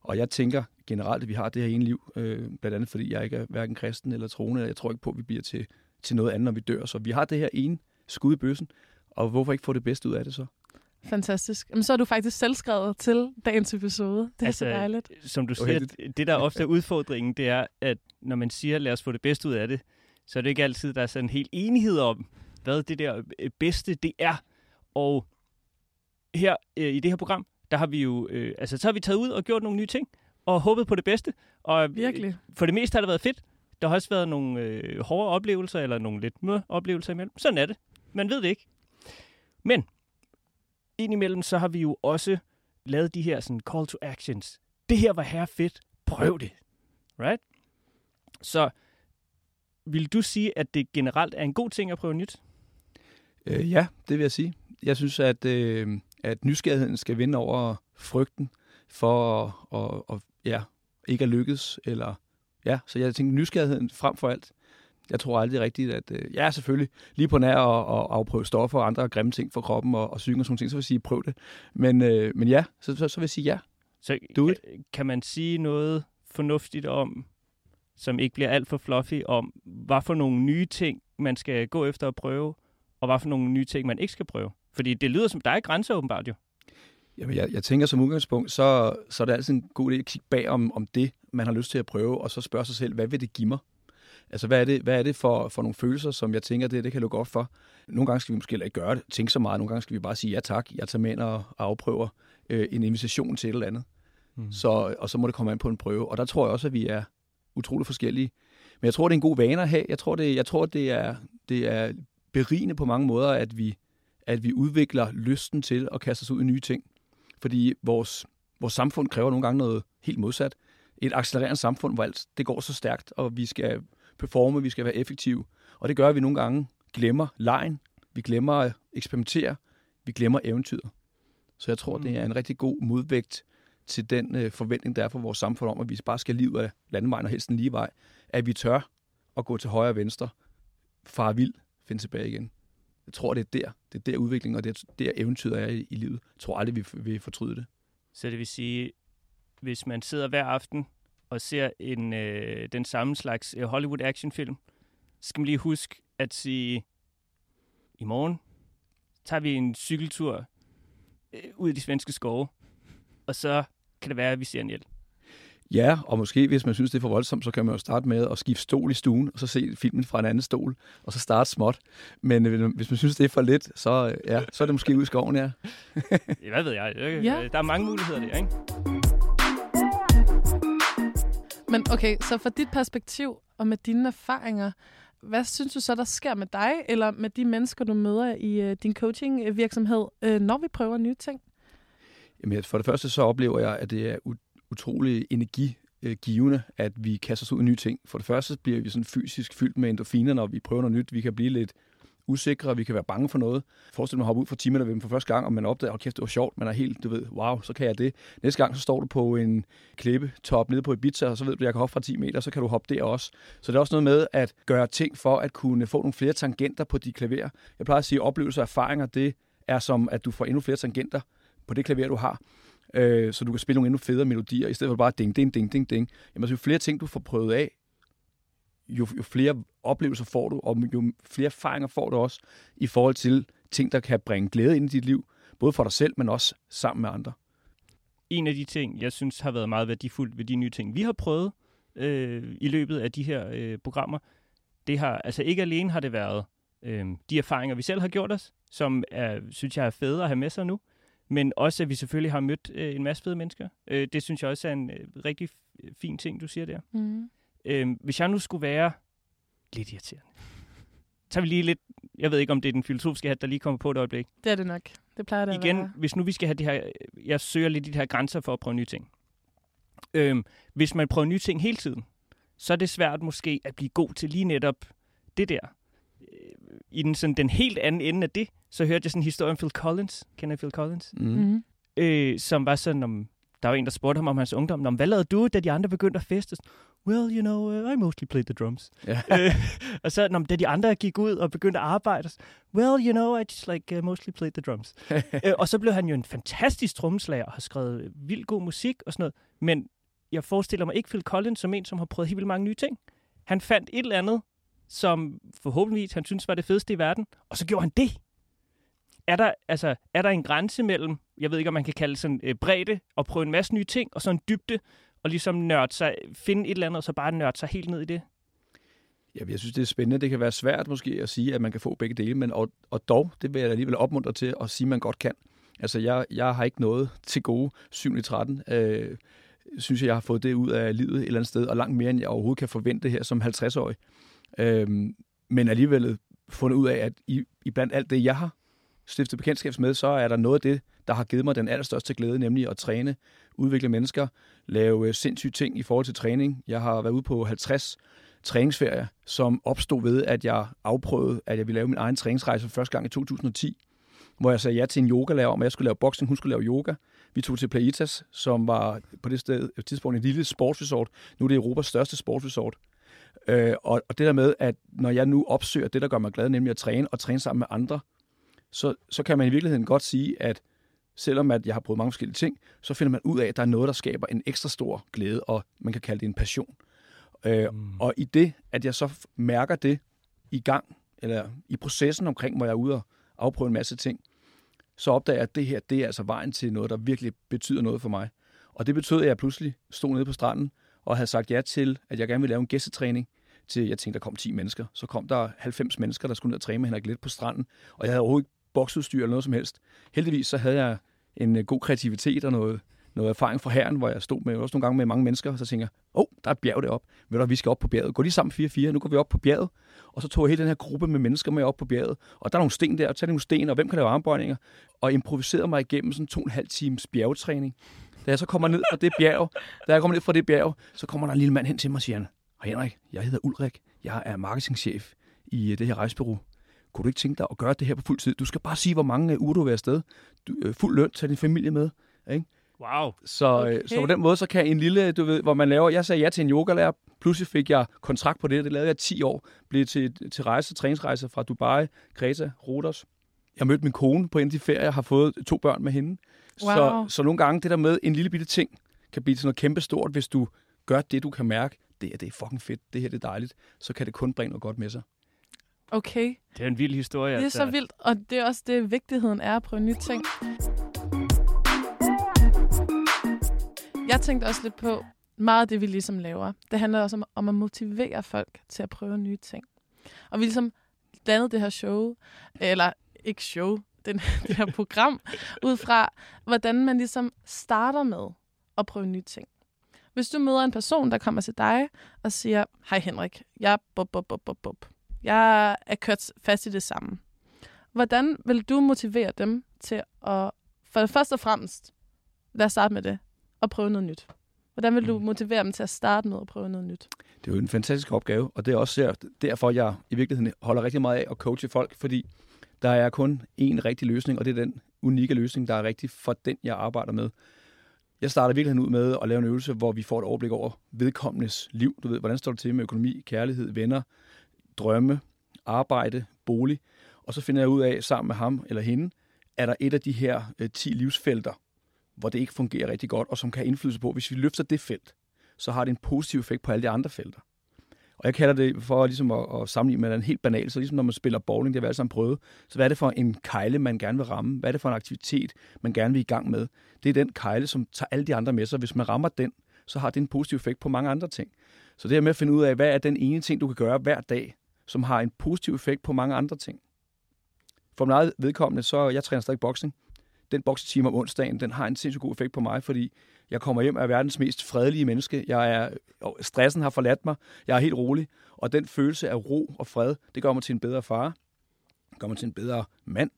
Og jeg tænker generelt, at vi har det her ene liv, øh, blandt andet fordi jeg ikke er hverken kristen eller troende, jeg tror ikke på, at vi bliver til, til noget andet, når vi dør. Så vi har det her ene skud i bøssen, og hvorfor ikke få det bedste ud af det så? Fantastisk. Jamen, så er du faktisk selvskrevet til dagens episode. Det er altså, så Altså, dejligt. Som du siger, det der ofte er udfordringen, det er, at når man siger, lad os få det bedste ud af det, så er det ikke altid, der er sådan en helt enighed om, hvad det der øh, bedste det er. Og her øh, i det her program, der har vi jo, øh, altså så har vi taget ud og gjort nogle nye ting, og håbet på det bedste. Og øh, Virkelig. for det meste har det været fedt. Der har også været nogle øh, hårde oplevelser, eller nogle lidt mø oplevelser imellem. Sådan er det. Man ved det ikke. Men indimellem, så har vi jo også lavet de her sådan call to actions. Det her var her fedt. Prøv det. Right? Så vil du sige, at det generelt er en god ting at prøve nyt? Øh, ja, det vil jeg sige. Jeg synes, at, øh, at nysgerrigheden skal vinde over frygten for at, og, og, ja, ikke at lykkes. Eller, ja, så jeg tænker nysgerrigheden frem for alt. Jeg tror aldrig rigtigt, at øh, ja, selvfølgelig, lige på nær at, at afprøve stoffer og andre grimme ting for kroppen og, og psyken og sådan ting, så vil jeg sige, prøv det. Men, øh, men ja, så, så, så vil jeg sige ja. Så Do it. kan, kan man sige noget fornuftigt om, som ikke bliver alt for fluffy, om hvad for nogle nye ting, man skal gå efter at prøve, og hvad for nogle nye ting, man ikke skal prøve? Fordi det lyder som, der er grænser åbenbart jo. Jamen, jeg, jeg tænker som udgangspunkt, så, så er det altid en god idé at kigge bag om, om det, man har lyst til at prøve, og så spørge sig selv, hvad vil det give mig? Altså, hvad er det, hvad er det for, for nogle følelser, som jeg tænker, det, det kan lukke op for? Nogle gange skal vi måske ikke gøre det, tænke så meget. Nogle gange skal vi bare sige ja tak, jeg tager med ind og, og afprøver øh, en invitation til et eller andet. Mm. Så, og så må det komme an på en prøve. Og der tror jeg også, at vi er utrolig forskellige. Men jeg tror, det er en god vane at have. Jeg tror, det, jeg tror, det, er, det er berigende på mange måder, at vi, at vi udvikler lysten til at kaste os ud i nye ting. Fordi vores, vores samfund kræver nogle gange noget helt modsat. Et accelererende samfund, hvor alt det går så stærkt, og vi skal performe, vi skal være effektive. Og det gør, at vi nogle gange glemmer lejen, vi glemmer at eksperimentere, vi glemmer eventyret. Så jeg tror, Mm. det er en rigtig god modvægt til den øh, forventning, der er for vores samfund om, at vi bare skal livet af landevejen og helst en lige vej. At vi tør at gå til højre og venstre, far vild, finde tilbage igen. Jeg tror, det er der, det er der udviklingen, og det er der eventyret er i, i livet. Jeg tror aldrig, vi, vi fortryde det. Så det vil sige, hvis man sidder hver aften og ser en, øh, den samme slags øh, Hollywood actionfilm, så skal man lige huske at sige, i morgen tager vi en cykeltur øh, ud i de svenske skove, og så kan det være, at vi ser en hjælp. Ja, og måske hvis man synes, det er for voldsomt, så kan man jo starte med at skifte stol i stuen, og så se filmen fra en anden stol, og så starte småt. Men øh, hvis man synes, det er for lidt, så, øh, ja, så er det måske ud i skoven, *laughs* ja. Hvad ved jeg? Øh, Ja. Der er mange muligheder der, ikke? Men okay, så fra dit perspektiv og med dine erfaringer, hvad synes du så, der sker med dig, eller med de mennesker, du møder i øh, din coaching-virksomhed, øh, når vi prøver nye ting? Jamen, for det første så oplever jeg, at det er utrolig energigivende, øh, at vi kaster os ud i nye ting. For det første bliver vi sådan fysisk fyldt med endorfiner, når vi prøver noget nyt. Vi kan blive lidt usikre, vi kan være bange for noget. Forestil dig at hoppe ud fra timerne for første gang, og man opdager, at kæft, det var sjovt, man er helt, du ved, wow, så kan jeg det. Næste gang, så står du på en klippetop nede på Ibiza, og så ved du, at jeg kan hoppe fra 10 meter, så kan du hoppe der også. Så det er også noget med at gøre ting for at kunne få nogle flere tangenter på de klaver. Jeg plejer at sige, at oplevelser og erfaringer, det er som, at du får endnu flere tangenter på det klaver, du har. Øh, så du kan spille nogle endnu federe melodier, i stedet for bare ding, ding, ding, ding, ding. Jamen, altså, jo flere ting, du får prøvet af, jo, jo flere oplevelser får du, og jo flere erfaringer får du også i forhold til ting, der kan bringe glæde ind i dit liv, både for dig selv, men også sammen med andre. En af de ting, jeg synes har været meget værdifuldt ved de nye ting, vi har prøvet øh, i løbet af de her øh, programmer, det har, altså ikke alene har det været øh, de erfaringer, vi selv har gjort os, som er, synes jeg er fede at have med sig nu, men også at vi selvfølgelig har mødt øh, en masse fede mennesker. Øh, det synes jeg også er en øh, rigtig fin ting, du siger der. Mm. Øh, hvis jeg nu skulle være lidt irriterende, tager vi lige lidt, jeg ved ikke, om det er den filosofiske hat, der lige kommer på et øjeblik. Det er det nok. Det plejer det at Igen, være. hvis nu vi skal have det her, jeg søger lidt i de her grænser for at prøve nye ting. Øhm, hvis man prøver nye ting hele tiden, så er det svært måske at blive god til lige netop det der. Øh, I den, sådan, den helt anden ende af det, så hørte jeg sådan en historie om Phil Collins. Kender I Phil Collins? Mm. Mm. øh, som var sådan, om, der var en, der spurgte ham om hans ungdom, "Nå, hvad lavede du, da de andre begyndte at feste? Well, you know, uh, I mostly played the drums. Ja. *laughs* øh, og så, "Nå, men da de andre gik ud og begyndte at arbejde, well, you know, I just like uh, mostly played the drums. *laughs* øh, og så blev han jo en fantastisk trommeslager og har skrevet vildt god musik og sådan noget. Men jeg forestiller mig ikke Phil Collins som en, som har prøvet helt vildt mange nye ting. Han fandt et eller andet, som forhåbentligvis han synes var det fedeste i verden, og så gjorde han det. Er der, altså, er der en grænse mellem, jeg ved ikke, om man kan kalde sådan øh, bredde, og prøve en masse nye ting, og så en dybde, og ligesom nørde sig, finde et eller andet, og så bare nørde sig helt ned i det? Ja, jeg synes, det er spændende. Det kan være svært måske at sige, at man kan få begge dele, men og, og dog, det vil jeg alligevel opmuntre til at sige, at man godt kan. Altså, jeg, jeg har ikke noget til gode 7 i 13. Øh, synes jeg, jeg har fået det ud af livet et eller andet sted, og langt mere, end jeg overhovedet kan forvente her som 50-årig. Øh, men alligevel fundet ud af, at i, i blandt alt det, jeg har stiftet bekendtskab med, så er der noget af det, der har givet mig den allerstørste glæde, nemlig at træne, udvikle mennesker, lave øh, sindssyge ting i forhold til træning. Jeg har været ude på 50 træningsferier, som opstod ved, at jeg afprøvede, at jeg ville lave min egen træningsrejse for første gang i 2010, hvor jeg sagde ja til en yogalærer om, at jeg skulle lave boxing, hun skulle lave yoga. Vi tog til Plaitas, som var på det sted, et tidspunkt en lille sportsresort. Nu er det Europas største sportsresort. Øh, og, og det der med, at når jeg nu opsøger det, der gør mig glad, nemlig at træne og træne sammen med andre, så, så kan man i virkeligheden godt sige, at selvom at jeg har prøvet mange forskellige ting, så finder man ud af, at der er noget, der skaber en ekstra stor glæde, og man kan kalde det en passion. Øh, Mm. og i det, at jeg så mærker det i gang, eller i processen omkring, hvor jeg er ude og afprøve en masse ting, så opdager jeg, at det her, det er altså vejen til noget, der virkelig betyder noget for mig. Og det betød, at jeg pludselig stod nede på stranden, og havde sagt ja til, at jeg gerne ville lave en gæstetræning til, jeg tænkte, der kom 10 mennesker. Så kom der 90 mennesker, der skulle ned og træne med Henrik Let på stranden, og jeg havde overhovedet ikke boksudstyr eller noget som helst. Heldigvis så havde jeg en øh, god kreativitet og noget, noget erfaring fra herren, hvor jeg stod med også nogle gange med mange mennesker, og så tænker jeg, åh, oh, der er et bjerg deroppe. Ved du, vi skal op på bjerget. Gå lige sammen 4-4, nu går vi op på bjerget. Og så tog jeg hele den her gruppe med mennesker med op på bjerget. Og der er nogle sten der, og tag nogle sten, og hvem kan lave armbøjninger? Og improviserede mig igennem sådan to og en halv times bjergetræning. Da jeg så kommer ned fra det bjerg, da jeg kommer ned fra det bjerg, så kommer der en lille mand hen til mig og siger, og Henrik, jeg hedder Ulrik, jeg er marketingchef i øh, det her rejsebureau. Kunne du ikke tænke dig at gøre det her på fuld tid? Du skal bare sige, hvor mange øh, uger du vil være afsted. Du, øh, fuld løn, tag din familie med. Ikke? Wow. Så, okay. Okay. så på den måde, så kan en lille, du ved, hvor man laver, jeg sagde ja til en yogalærer, pludselig fik jeg kontrakt på det, det lavede jeg 10 år, blev til, til rejse, træningsrejser fra Dubai, Kreta, Rodos. Jeg mødte min kone på en af de ferier, har fået to børn med hende. Wow. Så, så nogle gange det der med en lille bitte ting, kan blive til noget kæmpe stort, hvis du gør det, du kan mærke, det her det er fucking fedt, det her det er dejligt, så kan det kun bringe noget godt med sig. Okay, Det er en vild historie. det er så vildt, og det er også det, vigtigheden er at prøve nye ting. Jeg tænkte også lidt på, meget af det, vi ligesom laver, det handler også om, om at motivere folk til at prøve nye ting. Og vi ligesom dannede det her show, eller ikke show, *laughs* den, det her program, ud fra, hvordan man ligesom starter med at prøve nye ting. Hvis du møder en person, der kommer til dig og siger, hej Henrik, jeg er bup, bup, bup, bup. Jeg er kørt fast i det samme. Hvordan vil du motivere dem til at, for først og fremmest, lad os starte med det, at prøve noget nyt? Hvordan vil du Mm. motivere dem til at starte med at prøve noget nyt? Det er jo en fantastisk opgave, og det er også der- derfor, jeg i virkeligheden holder rigtig meget af at coache folk, fordi der er kun én rigtig løsning, og det er den unikke løsning, der er rigtig for den, jeg arbejder med. Jeg starter i virkeligheden ud med at lave en øvelse, hvor vi får et overblik over vedkommendes liv. Du ved, hvordan står det til med økonomi, kærlighed, venner, drømme, arbejde, bolig. Og så finder jeg ud af, sammen med ham eller hende, er der et af de her øh, 10 livsfelter, hvor det ikke fungerer rigtig godt, og som kan have indflydelse på, hvis vi løfter det felt, så har det en positiv effekt på alle de andre felter. Og jeg kalder det for ligesom at, at sammenligne med en helt banal, så ligesom når man spiller bowling, det har vi alle sammen prøvet, så hvad er det for en kejle, man gerne vil ramme? Hvad er det for en aktivitet, man gerne vil i gang med? Det er den kejle, som tager alle de andre med sig. Hvis man rammer den, så har det en positiv effekt på mange andre ting. Så det her med at finde ud af, hvad er den ene ting, du kan gøre hver dag, som har en positiv effekt på mange andre ting. For min eget vedkommende, så jeg træner stadig boksning. Den boksetime om onsdagen, den har en sindssygt god effekt på mig, fordi jeg kommer hjem af verdens mest fredelige menneske. Jeg er, og stressen har forladt mig. Jeg er helt rolig. Og den følelse af ro og fred, det gør mig til en bedre far. Det gør mig til en bedre mand.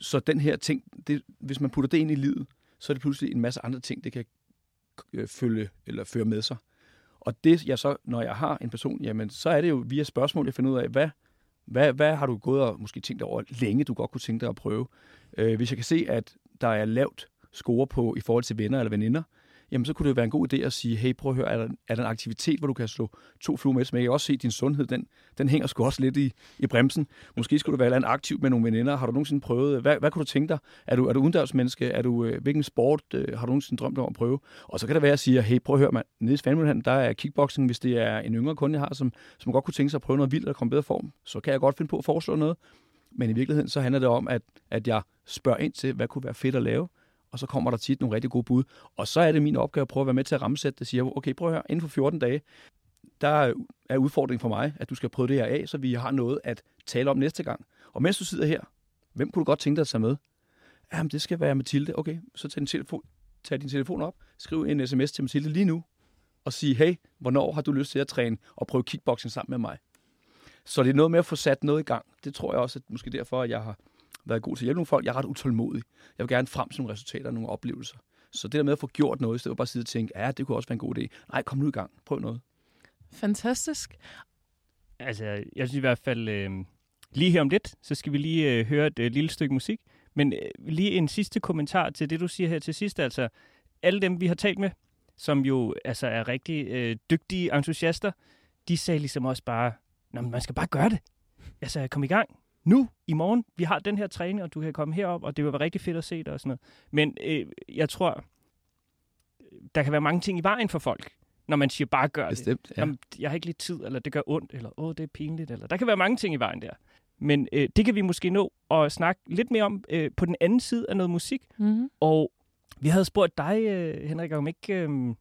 Så den her ting, det, hvis man putter det ind i livet, så er det pludselig en masse andre ting, det kan øh, følge eller føre med sig. Og det jeg så, når jeg har en person, jamen så er det jo via spørgsmål, jeg finder ud af, hvad, hvad, hvad har du gået og måske tænkt over længe, du godt kunne tænke dig at prøve? Øh, hvis jeg kan se, at der er lavt score på i forhold til venner eller veninder, jamen så kunne det være en god idé at sige, hey, prøv at høre, er der, er der en aktivitet, hvor du kan slå to fluer med et smæk? Jeg kan også se, at din sundhed, den, den hænger sgu også lidt i, i bremsen. Måske skulle du være en aktiv med nogle veninder. Har du nogensinde prøvet? Hvad, hvad kunne du tænke dig? Er du, er du udendørsmenneske? Er du, øh, hvilken sport øh, har du nogensinde drømt om at prøve? Og så kan det være, at jeg siger, hey, prøv at høre, man, nede i Svanmølland, der er kickboxing, hvis det er en yngre kunde, jeg har, som, som godt kunne tænke sig at prøve noget vildt og komme i bedre form, så kan jeg godt finde på at foreslå noget. Men i virkeligheden, så handler det om, at, at jeg spørger ind til, hvad kunne være fedt at lave, og så kommer der tit nogle rigtig gode bud. Og så er det min opgave at prøve at være med til at rammesætte det. Siger, okay, prøv at høre, inden for 14 dage, der er udfordringen for mig, at du skal prøve det her af, så vi har noget at tale om næste gang. Og mens du sidder her, hvem kunne du godt tænke dig at tage med? Jamen, det skal være Mathilde. Okay, så tag din telefon, tag din telefon op, skriv en sms til Mathilde lige nu, og sige, hey, hvornår har du lyst til at træne og prøve kickboxing sammen med mig? Så det er noget med at få sat noget i gang. Det tror jeg også, at måske derfor, at jeg har været god til at hjælpe nogle folk. Jeg er ret utålmodig. Jeg vil gerne frem til nogle resultater og nogle oplevelser. Så det der med at få gjort noget, i stedet for bare at sidde og tænke, ja, det kunne også være en god idé. Nej, kom nu i gang. Prøv noget. Fantastisk. Altså, jeg synes i hvert fald, øh, lige her om lidt, så skal vi lige øh, høre et øh, lille stykke musik. Men øh, lige en sidste kommentar til det, du siger her til sidst. Altså, alle dem, vi har talt med, som jo altså, er rigtig øh, dygtige entusiaster, de sagde ligesom også bare, Nå, men man skal bare gøre det. Altså, kom i gang. Nu, i morgen, vi har den her træning, og du kan komme herop, og det vil være rigtig fedt at se dig og sådan noget. Men øh, jeg tror, der kan være mange ting i vejen for folk, når man siger, bare gør det. Bestemt, ja. Jamen, jeg har ikke lige tid, eller det gør ondt, eller åh, det er pinligt, eller der kan være mange ting i vejen der. Men øh, det kan vi måske nå at snakke lidt mere om øh, på den anden side af noget musik. Mm-hmm. Og vi havde spurgt dig, øh, Henrik, om ikke øh,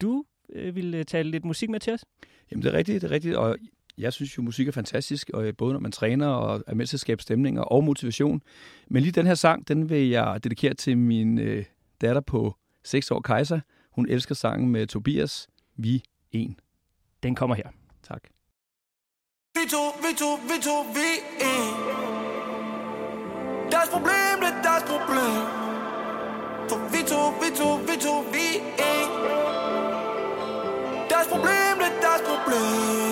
du øh, ville tale lidt musik med til os? Jamen, det er rigtigt, det er rigtigt. Og jeg synes jo, musik er fantastisk, og både når man træner og er med til at skabe stemninger og motivation. Men lige den her sang, den vil jeg dedikere til min øh, datter på 6 år, Kajsa. Hun elsker sangen med Tobias, Vi En. Den kommer her. Tak. Vi to, vi to, vi to, vi en Deres problem, det er deres problem For vi to, vi to, vi to, vi en Deres problem, det er deres problem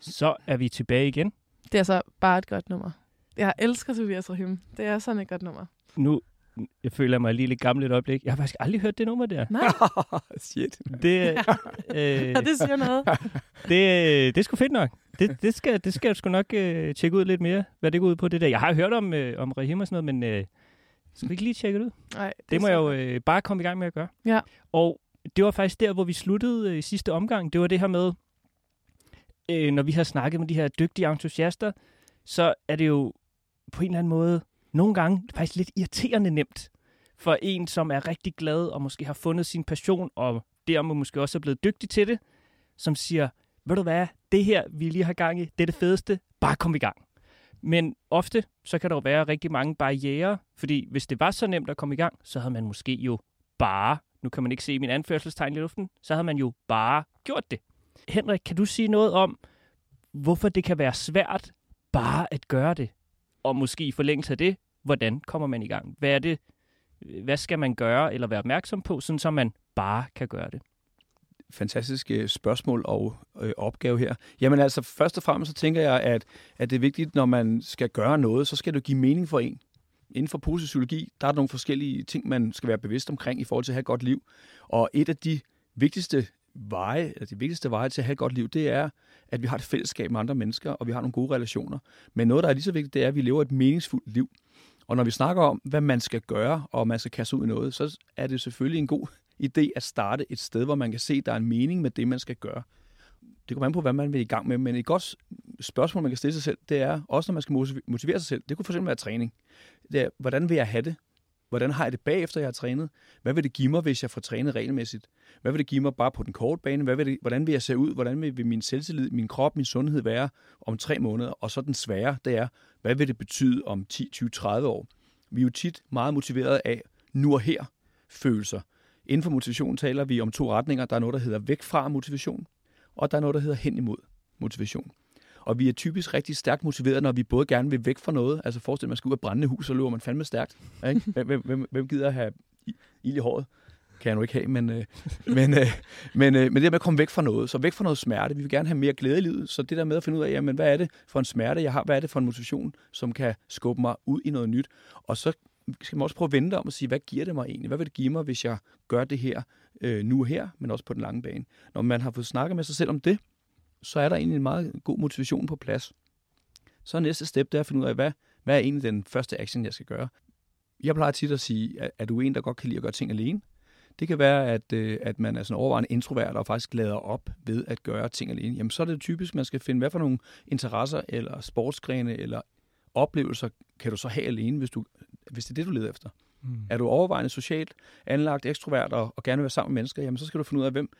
Så er vi tilbage igen. Det er altså bare et godt nummer. Jeg elsker Tobias Rahim. Det er sådan et godt nummer. Nu jeg føler mig lige lidt gammel et øjeblik. Jeg har faktisk aldrig hørt det nummer der. Nej, *laughs* Shit. Det, øh, *laughs* det siger noget. *laughs* det, det er sgu fedt nok. Det, det, skal, det skal jeg sgu nok øh, tjekke ud lidt mere, hvad det går ud på det der. Jeg har hørt om, øh, om Rahim og sådan noget, men øh, skal vi ikke lige tjekke det ud? Nej, Det må siger jeg jo øh, bare komme i gang med at gøre. Ja. Og det var faktisk der, hvor vi sluttede øh, i sidste omgang. Det var det her med, øh, når vi har snakket med de her dygtige entusiaster, så er det jo på en eller anden måde nogle gange faktisk lidt irriterende nemt for en, som er rigtig glad og måske har fundet sin passion og dermed måske også er blevet dygtig til det, som siger, ved du hvad, det her, vi lige har gang i, det er det fedeste, bare kom i gang. Men ofte, så kan der jo være rigtig mange barriere, fordi hvis det var så nemt at komme i gang, så havde man måske jo bare, nu kan man ikke se min anførselstegn i luften, så havde man jo bare gjort det. Henrik, kan du sige noget om, hvorfor det kan være svært bare at gøre det? Og måske i forlængelse af det, hvordan kommer man i gang? Hvad er det, øh, hvad skal man gøre eller være opmærksom på, sådan så man bare kan gøre det? fantastisk øh, spørgsmål og øh, opgave her. Jamen altså, først og fremmest så tænker jeg, at, at det er vigtigt, når man skal gøre noget, så skal det give mening for en. Inden for positiv psykologi, der er der nogle forskellige ting, man skal være bevidst omkring i forhold til at have et godt liv. Og et af de vigtigste veje, eller de vigtigste veje til at have et godt liv, det er, at vi har et fællesskab med andre mennesker, og vi har nogle gode relationer. Men noget, der er lige så vigtigt, det er, at vi lever et meningsfuldt liv. Og når vi snakker om, hvad man skal gøre, og man skal kaste ud i noget, så er det selvfølgelig en god idé at starte et sted, hvor man kan se, at der er en mening med det, man skal gøre. Det kommer an på, hvad man vil i gang med, men et godt spørgsmål, man kan stille sig selv, det er, også når man skal motivere sig selv, det kunne for eksempel være træning. Det er, hvordan vil jeg have det? Hvordan har jeg det bagefter, jeg har trænet? Hvad vil det give mig, hvis jeg får trænet regelmæssigt? Hvad vil det give mig bare på den korte bane? Hvad vil det, hvordan vil jeg se ud? Hvordan vil, min selvtillid, min krop, min sundhed være om tre måneder? Og så den svære, det er, hvad vil det betyde om 10, 20, 30 år? Vi er jo tit meget motiveret af nu og her følelser. Inden for motivation taler vi om to retninger. Der er noget, der hedder væk fra motivation, og der er noget, der hedder hen imod motivation. Og vi er typisk rigtig stærkt motiveret, når vi både gerne vil væk fra noget. Altså forestil dig, man skal ud af brændende hus, så løber man fandme stærkt. Ikke? *laughs* Hvem, hvem, hvem, gider at have ild i håret? Kan jeg nu ikke have, men, øh, men, øh, men, øh, men det der med at komme væk fra noget, så væk fra noget smerte. Vi vil gerne have mere glæde i livet, så det der med at finde ud af, jamen, hvad er det for en smerte, jeg har? Hvad er det for en motivation, som kan skubbe mig ud i noget nyt? Og så skal man også prøve at vente om og sige, hvad giver det mig egentlig? Hvad vil det give mig, hvis jeg gør det her øh, nu og her, men også på den lange bane? Når man har fået snakket med sig selv om det, så er der egentlig en meget god motivation på plads. Så er næste step, det er at finde ud af, hvad, hvad er egentlig den første action, jeg skal gøre? Jeg plejer tit at sige, at er du en, der godt kan lide at gøre ting alene? Det kan være, at, øh, at man er sådan overvejende introvert og faktisk lader op ved at gøre ting alene. Jamen, så er det typisk, man skal finde, hvad for nogle interesser eller sportsgrene eller oplevelser kan du så have alene, hvis, du, hvis det er det, du leder efter. Mm. Er du overvejende socialt anlagt, ekstrovert og, og gerne vil være sammen med mennesker, jamen så skal du finde ud af, hvem,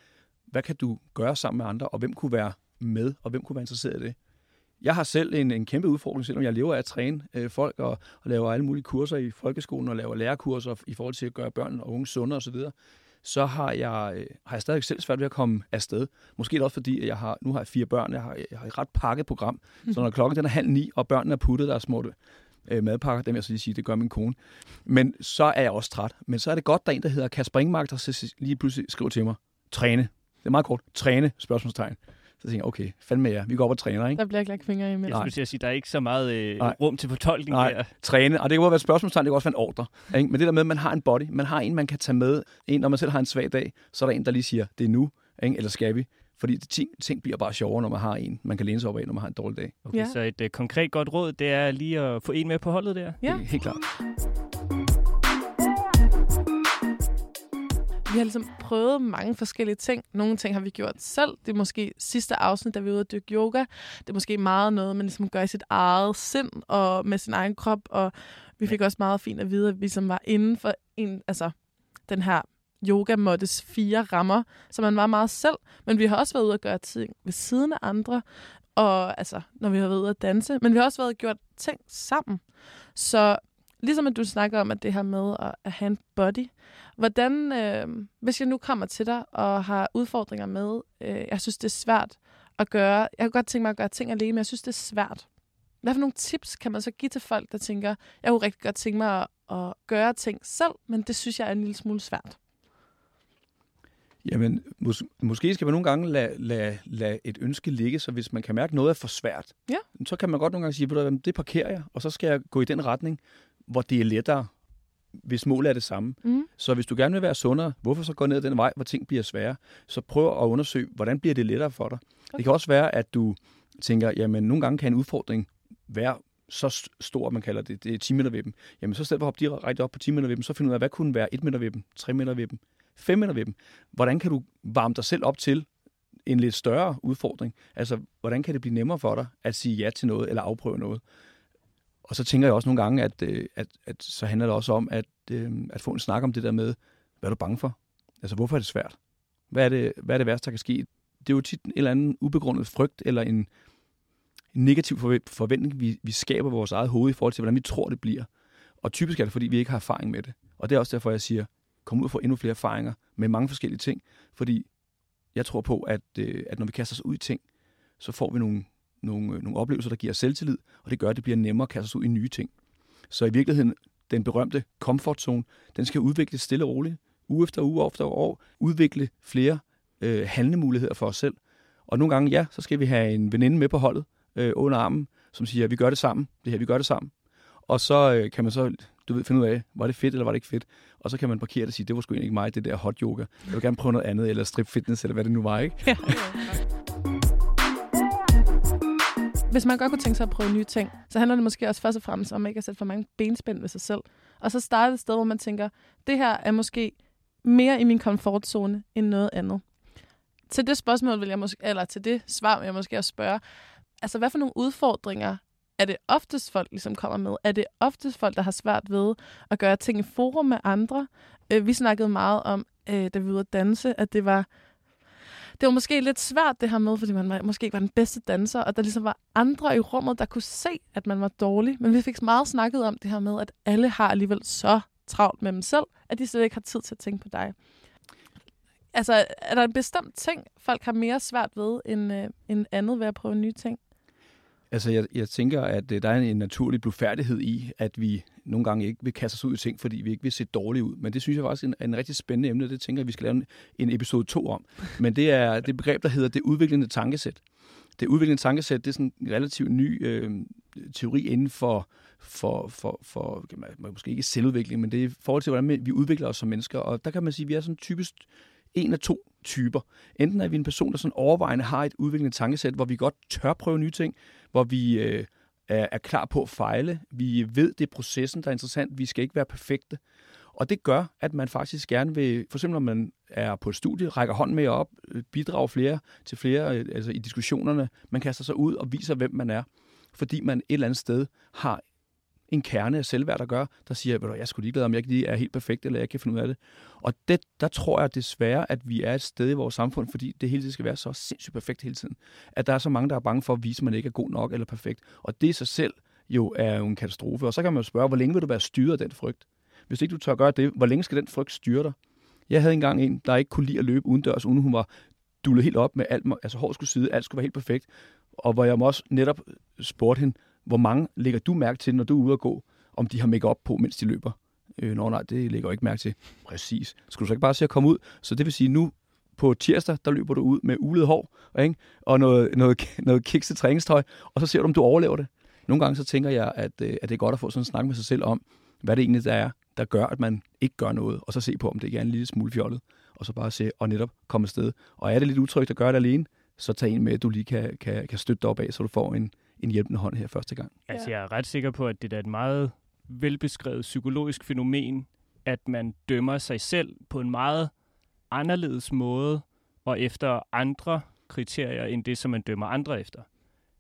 hvad kan du gøre sammen med andre, og hvem kunne være med, og hvem kunne være interesseret i det. Jeg har selv en, en kæmpe udfordring, selvom jeg lever af at træne øh, folk og, og laver alle mulige kurser i folkeskolen og laver lærerkurser i forhold til at gøre børn og unge sunde osv., så, så har jeg, øh, har jeg stadig selv svært ved at komme afsted. Måske også fordi, at jeg har, nu har jeg fire børn, jeg har, jeg har et ret pakket program, så når klokken den er halv ni, og børnene er puttet, der er små øh, madpakker, dem vil jeg så lige sige, det gør min kone. Men så er jeg også træt. Men så er det godt, der er en, der hedder Kasper Ingmark, der så lige pludselig skriver til mig, træne. Det er meget kort. Træne, spørgsmålstegn. Så tænker jeg, okay, fandme med jer. Vi går op og træner, ikke? Der bliver ikke lagt fingre imellem. Jeg skulle til at sige, der er ikke så meget øh, Nej. rum til fortolkning Nej. der. Træne. Og det kan både være et spørgsmålstegn, det kan også være en ordre. Ikke? Men det der med, at man har en body, man har en, man kan tage med. En, når man selv har en svag dag, så er der en, der lige siger, det er nu, ikke? eller skal vi? Fordi det, ting, ting bliver bare sjovere, når man har en, man kan læne sig op af, når man har en dårlig dag. Okay, Ja. Så et øh, konkret godt råd, det er lige at få en med på holdet der. Ja. Det er helt klart. Vi har ligesom prøvet mange forskellige ting. Nogle ting har vi gjort selv. Det er måske sidste afsnit, da vi var ude at dykke yoga. Det er måske meget noget, man ligesom gør i sit eget sind og med sin egen krop. Og vi fik også meget fint at vide, at vi som var inden for en, altså, den her yoga måttes fire rammer, så man var meget selv. Men vi har også været ude at gøre ting ved siden af andre, og altså, når vi har været ude at danse. Men vi har også været gjort ting sammen. Så ligesom at du snakker om, at det her med at, at have en body, hvordan, øh, hvis jeg nu kommer til dig og har udfordringer med, øh, jeg synes, det er svært at gøre, jeg kan godt tænke mig at gøre ting alene, men jeg synes, det er svært. Hvad for nogle tips kan man så give til folk, der tænker, jeg kunne rigtig godt tænke mig at, at gøre ting selv, men det synes jeg er en lille smule svært. Jamen, mås- måske skal man nogle gange lade, lade, lade et ønske ligge, så hvis man kan mærke, at noget er for svært, Ja. så kan man godt nogle gange sige, "Ved du hvad, det parkerer jeg, og så skal jeg gå i den retning, hvor det er lettere. Hvis målet er det samme. Mm. Så hvis du gerne vil være sundere, hvorfor så gå ned ad den vej, hvor ting bliver svære? Så prøv at undersøge, hvordan bliver det lettere for dig. Okay. Det kan også være, at du tænker, jamen nogle gange kan en udfordring være så st- stor, man kalder det, det er 10 meter ved dem. Jamen så i stedet for at hoppe direkte op på 10 meter dem, så find ud af, hvad kunne være 1 meter dem, 3 meter dem, 5 meter ved dem. Hvordan kan du varme dig selv op til en lidt større udfordring? Altså, hvordan kan det blive nemmere for dig at sige ja til noget, eller afprøve noget? Og så tænker jeg også nogle gange, at, øh, at, at så handler det også om at, øh, at få en snak om det der med, hvad er du bange for? Altså, hvorfor er det svært? Hvad er det, hvad er det værste, der kan ske? Det er jo tit en eller anden ubegrundet frygt, eller en, en negativ forventning, vi, vi skaber i vores eget hoved i forhold til, hvordan vi tror, det bliver. Og typisk er det, fordi vi ikke har erfaring med det. Og det er også derfor, jeg siger, kom ud og få endnu flere erfaringer med mange forskellige ting. Fordi jeg tror på, at, øh, at når vi kaster os ud i ting, så får vi nogle, nogle, øh, nogle oplevelser, der giver os selvtillid, og det gør, at det bliver nemmere at kaste os ud i nye ting. Så i virkeligheden, den berømte comfort zone, den skal udvikles stille og roligt, uge efter uge, år efter år, udvikle flere øh, handlemuligheder for os selv. Og nogle gange, ja, så skal vi have en veninde med på holdet øh, under armen, som siger, vi gør det sammen, det her, vi gør det sammen. Og så øh, kan man så, du ved, finde ud af, var det fedt, eller var det ikke fedt? Og så kan man parkere det og sige, det var sgu egentlig ikke mig, det der hot yoga. Jeg vil gerne prøve noget andet, eller strip fitness, eller hvad det nu var, ikke? Ja. *laughs* Hvis man godt kunne tænke sig at prøve nye ting, så handler det måske også først og fremmest om ikke at sætte for mange benspænd ved sig selv. Og så starte et sted, hvor man tænker, det her er måske mere i min komfortzone end noget andet. Til det spørgsmål vil jeg måske, eller til det svar vil jeg måske også spørge, altså hvad for nogle udfordringer er det oftest folk ligesom kommer med? Er det oftest folk, der har svært ved at gøre ting i forum med andre? Øh, vi snakkede meget om, øh, da vi var ude at danse, at det var det var måske lidt svært det her med, fordi man måske ikke var den bedste danser, og der ligesom var andre i rummet, der kunne se, at man var dårlig. Men vi fik meget snakket om det her med, at alle har alligevel så travlt med dem selv, at de slet ikke har tid til at tænke på dig. Altså, er der en bestemt ting, folk har mere svært ved end, øh, end andet ved at prøve nye ting? Altså, jeg, jeg tænker, at øh, der er en, naturlig blufærdighed i, at vi nogle gange ikke vil kaste os ud i ting, fordi vi ikke vil se dårligt ud. Men det synes jeg faktisk er en, en rigtig spændende emne, og det tænker jeg, vi skal lave en, en episode 2 om. Men det er det begreb, der hedder det udviklende tankesæt. Det udviklende tankesæt, det er sådan en relativt ny øh, teori inden for, for, for, for måske ikke selvudvikling, men det er i forhold til, hvordan vi udvikler os som mennesker. Og der kan man sige, at vi er sådan typisk en af to typer. Enten er vi en person, der sådan overvejende har et udviklende tankesæt, hvor vi godt tør prøve nye ting, hvor vi øh, er, er klar på at fejle. Vi ved, det er processen, der er interessant. Vi skal ikke være perfekte. Og det gør, at man faktisk gerne vil, for eksempel når man er på et studie, rækker hånden med op, øh, bidrager flere til flere øh, altså i diskussionerne. Man kaster sig ud og viser, hvem man er, fordi man et eller andet sted har en kerne af selvværd, der gør, der siger, at jeg skulle ligeglad, om jeg ikke lige er helt perfekt, eller jeg kan finde ud af det. Og det, der tror jeg desværre, at vi er et sted i vores samfund, fordi det hele tiden skal være så sindssygt perfekt hele tiden, at der er så mange, der er bange for at vise, at man ikke er god nok eller perfekt. Og det i sig selv jo er jo en katastrofe. Og så kan man jo spørge, hvor længe vil du være styret af den frygt? Hvis ikke du tør gøre det, hvor længe skal den frygt styre dig? Jeg havde engang en, der ikke kunne lide at løbe udendørs, uden hun var dullet helt op med alt, altså hår skulle sidde, alt skulle være helt perfekt. Og hvor jeg også netop spurgte hende, hvor mange lægger du mærke til, når du er ude at gå, om de har make op på, mens de løber? Øh, nå nej, det lægger jeg ikke mærke til. Præcis. Skulle du så ikke bare se at komme ud? Så det vil sige, nu på tirsdag, der løber du ud med ulet hår ikke? og noget, noget, *laughs* noget kikset træningstøj, og så ser du, om du overlever det. Nogle gange så tænker jeg, at, øh, at det er godt at få sådan en snak med sig selv om, hvad det egentlig der er, der gør, at man ikke gør noget, og så se på, om det ikke er en lille smule fjollet, og så bare se og netop komme afsted. Og er det lidt utrygt at gøre det alene, så tag en med, at du lige kan, kan, kan støtte dig op af, så du får en, en hjælpende hånd her første gang. Altså, jeg er ret sikker på, at det er et meget velbeskrevet psykologisk fænomen, at man dømmer sig selv på en meget anderledes måde og efter andre kriterier end det, som man dømmer andre efter.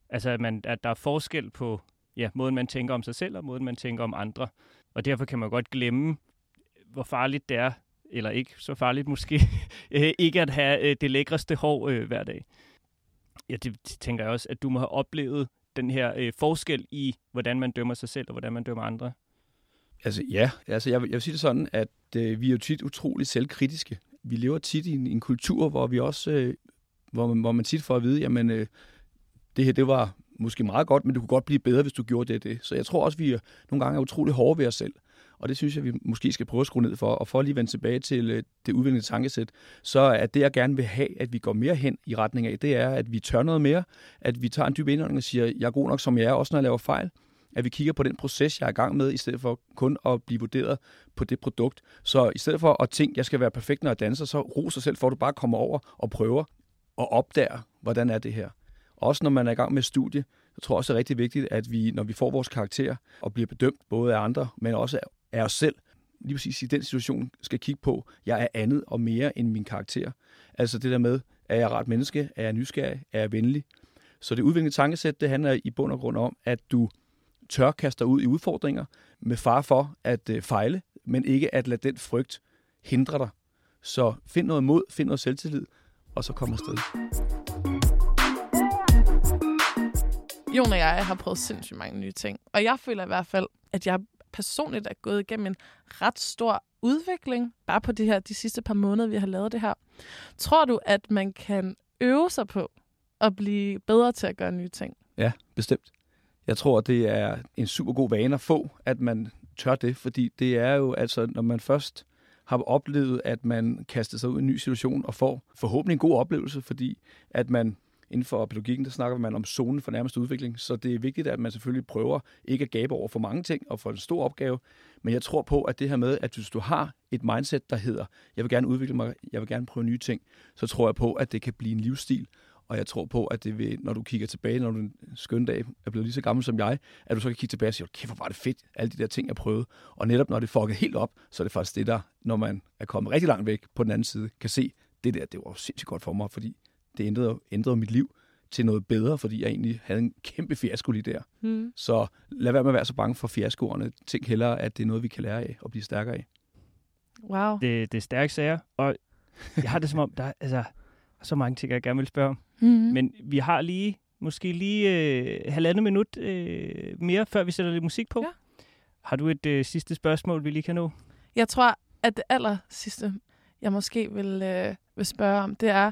Altså, at, man, at der er forskel på ja, måden, man tænker om sig selv og måden, man tænker om andre. Og derfor kan man godt glemme, hvor farligt det er, eller ikke så farligt måske, *laughs* ikke at have øh, det lækreste hår øh, hver dag. Ja, det tænker jeg også, at du må have oplevet den her øh, forskel i, hvordan man dømmer sig selv og hvordan man dømmer andre. Altså ja, altså jeg, vil, jeg vil sige det sådan, at øh, vi er jo tit utroligt selvkritiske. Vi lever tit i en, en kultur, hvor vi også, øh, hvor, man, hvor man tit får at vide, jamen øh, det her, det var måske meget godt, men det kunne godt blive bedre, hvis du gjorde det det. Så jeg tror også, vi er, nogle gange er utrolig hårde ved os selv. Og det synes jeg, vi måske skal prøve at skrue ned for. Og for at lige vende tilbage til øh, det udviklende tankesæt, så er det, jeg gerne vil have, at vi går mere hen i retning af, det er, at vi tør noget mere, at vi tager en dyb indånding og siger, jeg er god nok, som jeg er, også når jeg laver fejl. at vi kigger på den proces, jeg er i gang med, i stedet for kun at blive vurderet på det produkt. Så i stedet for at tænke, jeg skal være perfekt, når jeg danser, så ros dig selv for, at du bare kommer over og prøver og opdager, hvordan er det her. Også når man er i gang med studie, så tror jeg også, det er rigtig vigtigt, at vi, når vi får vores karakter og bliver bedømt både af andre, men også af os selv, lige præcis i den situation skal kigge på, at jeg er andet og mere end min karakter. Altså det der med, er jeg ret menneske? Er jeg nysgerrig? Er jeg venlig? Så det udviklende tankesæt, det handler i bund og grund om, at du tør kaste dig ud i udfordringer med far for at øh, fejle, men ikke at lade den frygt hindre dig. Så find noget mod, find noget selvtillid, og så kom afsted. Jon og jeg har prøvet sindssygt mange nye ting. Og jeg føler i hvert fald, at jeg personligt er gået igennem en ret stor udvikling, bare på de her de sidste par måneder, vi har lavet det her. Tror du, at man kan øve sig på at blive bedre til at gøre nye ting? Ja, bestemt. Jeg tror, det er en super god vane at få, at man tør det, fordi det er jo altså, når man først har oplevet, at man kaster sig ud i en ny situation og får forhåbentlig en god oplevelse, fordi at man inden for pædagogikken, der snakker man om zonen for nærmeste udvikling, så det er vigtigt, at man selvfølgelig prøver ikke at gabe over for mange ting og for en stor opgave, men jeg tror på, at det her med, at hvis du har et mindset, der hedder, jeg vil gerne udvikle mig, jeg vil gerne prøve nye ting, så tror jeg på, at det kan blive en livsstil, og jeg tror på, at det vil, når du kigger tilbage, når du en skøn dag er blevet lige så gammel som jeg, at du så kan kigge tilbage og sige, kæft, hvor var det fedt, alle de der ting, jeg prøvede. Og netop når det fucket helt op, så er det faktisk det der, når man er kommet rigtig langt væk på den anden side, kan se, det der, det var sindssygt godt for mig, fordi det ændrede, ændrede mit liv til noget bedre, fordi jeg egentlig havde en kæmpe fiasko lige der. Mm. Så lad være med at være så bange for fiaskoerne. Tænk hellere, at det er noget, vi kan lære af og blive stærkere af. Wow. Det, det er stærke sager, og jeg har det som om, der er altså, så mange ting, jeg gerne vil spørge om. Mm-hmm. Men vi har lige, måske lige øh, halvandet minut øh, mere, før vi sætter lidt musik på. Ja. Har du et øh, sidste spørgsmål, vi lige kan nå? Jeg tror, at det aller sidste, jeg måske vil, øh, vil spørge om, det er,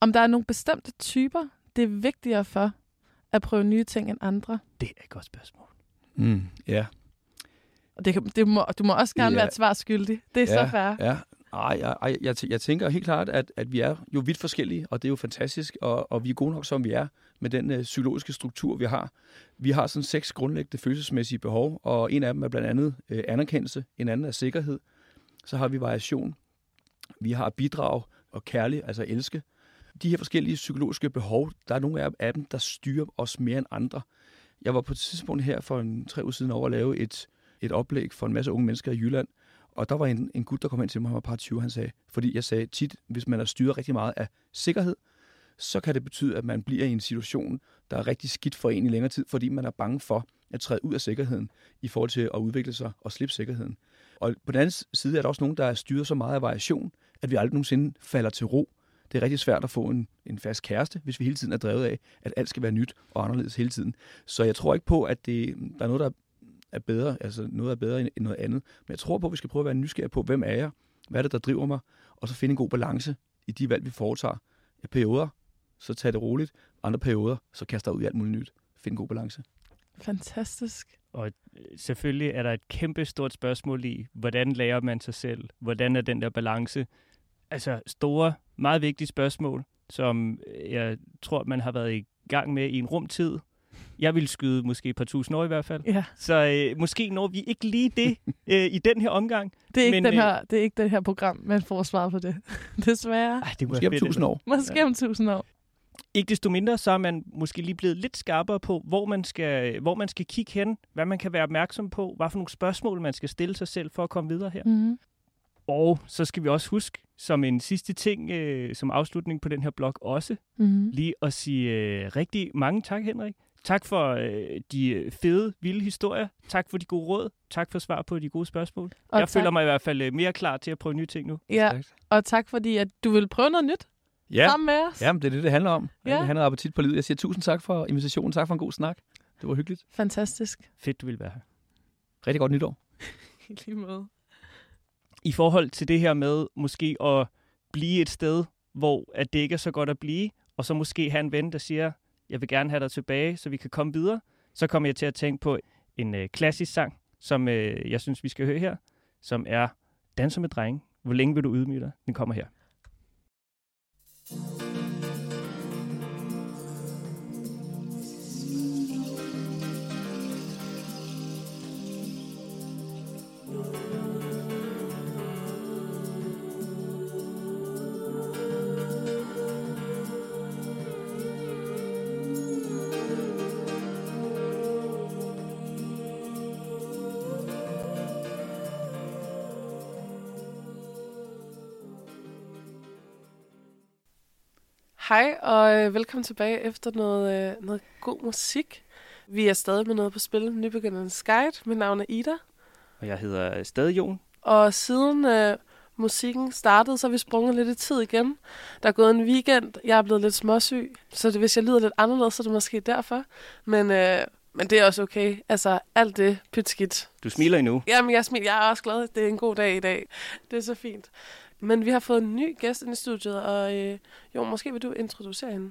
om der er nogle bestemte typer, det er vigtigere for at prøve nye ting end andre. Det er et godt spørgsmål. Mm, ja. Og det, kan- det må, du må også gerne Ja. være et svar skyldig. Det er ja, så fair. Ja. Ej, ej, ej, jeg, jeg tænker helt klart, at, at vi er jo vidt forskellige, og det er jo fantastisk, og, og vi er gode nok, som vi er, med den øh, psykologiske struktur, vi har. Vi har sådan seks grundlæggende følelsesmæssige behov, og en af dem er blandt andet øh, anerkendelse, en anden er sikkerhed. Så har vi variation, vi har bidrag og kærlig, altså elske. De her forskellige psykologiske behov, der er nogle af- dem, der styrer os mere end andre. Jeg var på et tidspunkt her for en tre uger siden over at lave et, et oplæg for en masse unge mennesker i Jylland, og der var en, en gut, der kom ind til mig, han var par 20, han sagde, fordi jeg sagde tit, hvis man er styret rigtig meget af sikkerhed, så kan det betyde, at man bliver i en situation, der er rigtig skidt for en i længere tid, fordi man er bange for at træde ud af sikkerheden i forhold til at udvikle sig og slippe sikkerheden. Og på den anden side er der også nogen, der er styret så meget af variation, at vi aldrig nogensinde falder til ro. Det er rigtig svært at få en, en fast kæreste, hvis vi hele tiden er drevet af, at alt skal være nyt og anderledes hele tiden. Så jeg tror ikke på, at det, der er noget, der er bedre, altså noget er bedre end noget andet. Men jeg tror på, at vi skal prøve at være nysgerrige på, hvem er jeg? Hvad er det, der driver mig? Og så finde en god balance i de valg, vi foretager. I perioder, så tag det roligt. Andre perioder, så kaster ud i alt muligt nyt. Find en god balance. Fantastisk. Og øh, selvfølgelig er der et kæmpe stort spørgsmål i, hvordan lærer man sig selv? Hvordan er den der balance? Altså store, meget vigtige spørgsmål, som øh, jeg tror, man har været i gang med i en rumtid. Jeg vil skyde måske et par tusind år i hvert fald. Ja, Så øh, måske når vi ikke lige det *laughs* øh, i den her omgang. det er, ikke Men, den øh, her, det er ikke det her program, man får svaret på det. *laughs* Desværre. Ej, det kunne Måske om tusind år. Måske om tusind år. Ikke desto mindre, så er man måske lige blevet lidt skarpere på, hvor man skal, hvor man skal kigge hen, hvad man kan være opmærksom på, hvad for nogle spørgsmål, man skal stille sig selv for at komme videre her. Mm-hmm. Og så skal vi også huske, som en sidste ting, øh, som afslutning på den her blog også, Mm-hmm. lige at sige øh, rigtig mange tak, Henrik. Tak for øh, de øh, fede, vilde historier. Tak for de gode råd. Tak for svar på de gode spørgsmål. Og jeg tak, føler mig i hvert fald øh, mere klar til at prøve nye ting nu. Ja, Stærkt. og tak fordi, at du vil prøve noget nyt Ja, sammen med os. Jamen, det er det, det handler om. Ja. Det handler om appetit på livet. Jeg siger tusind tak for invitationen. Tak for en god snak. Det var hyggeligt. Fantastisk. Fedt, du vil være her. Rigtig godt nytår. *laughs* I lige måde. I forhold til det her med måske at blive et sted, hvor at det ikke er så godt at blive, og så måske have en ven, der siger, jeg vil gerne have dig tilbage, så vi kan komme videre, så kommer jeg til at tænke på en øh, klassisk sang, som øh, jeg synes, vi skal høre her, som er Danser med drenge. Hvor længe vil du ydmyge dig? Den kommer her. Hej, og øh, velkommen tilbage efter noget, øh, noget god musik. Vi er stadig med noget på spil, Nybegynderens Guide. Mit navn er Ida. Og jeg hedder stadig Jon. Og siden øh, musikken startede, så har vi sprunget lidt i tid igen. Der er gået en weekend, jeg er blevet lidt småsyg, så det, hvis jeg lyder lidt anderledes, så er det måske derfor. Men, øh, men det er også okay. Altså, alt det pyt skidt. Du smiler endnu. Jamen, jeg, smil, jeg er også glad. Det er en god dag i dag. Det er så fint. Men vi har fået en ny gæst ind i studiet, og øh, jo, måske vil du introducere hende.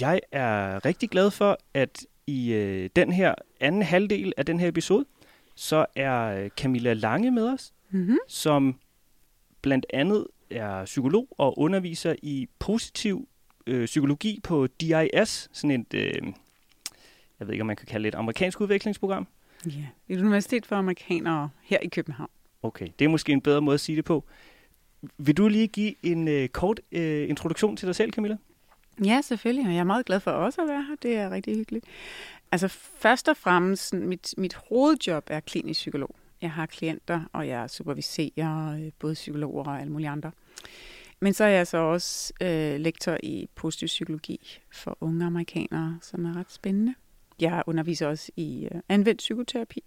Jeg er rigtig glad for, at i øh, den her anden halvdel af den her episode, så er øh, Camilla Lange med os, Mm-hmm. som blandt andet er psykolog og underviser i positiv øh, psykologi på DIS, sådan et, øh, jeg ved ikke, om man kan kalde det et amerikansk udviklingsprogram. Ja, et universitet for amerikanere her i København. Okay, det er måske en bedre måde at sige det på. Vil du lige give en øh, kort øh, introduktion til dig selv, Camilla? Ja, selvfølgelig, og jeg er meget glad for også at være her. Det er rigtig hyggeligt. Altså først og fremmest, mit, mit hovedjob er klinisk psykolog. Jeg har klienter, og jeg superviserer øh, både psykologer og alle mulige andre. Men så er jeg så også øh, lektor i positiv psykologi for unge amerikanere, som er ret spændende. Jeg underviser også i øh, anvendt psykoterapi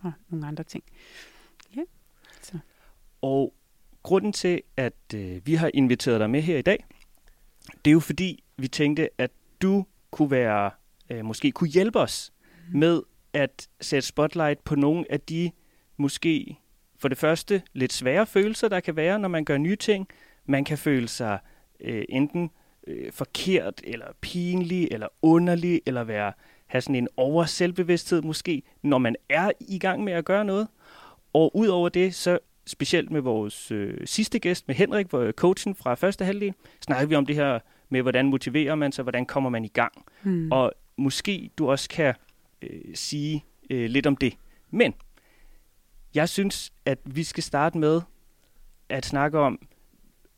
og nogle andre ting. Og grunden til, at øh, vi har inviteret dig med her i dag, det er jo fordi, vi tænkte, at du kunne være, øh, måske kunne hjælpe os med at sætte spotlight på nogle af de måske for det første lidt svære følelser, der kan være, når man gør nye ting. Man kan føle sig øh, enten øh, forkert, eller pinlig, eller underlig, eller være, have sådan en over selvbevidsthed måske, når man er i gang med at gøre noget. Og udover det, så specielt med vores øh, sidste gæst, med Henrik, hvor coachen fra første halvdel, snakker vi om det her med, hvordan motiverer man sig, hvordan kommer man i gang. Hmm. Og måske du også kan øh, sige øh, lidt om det. Men jeg synes, at vi skal starte med at snakke om,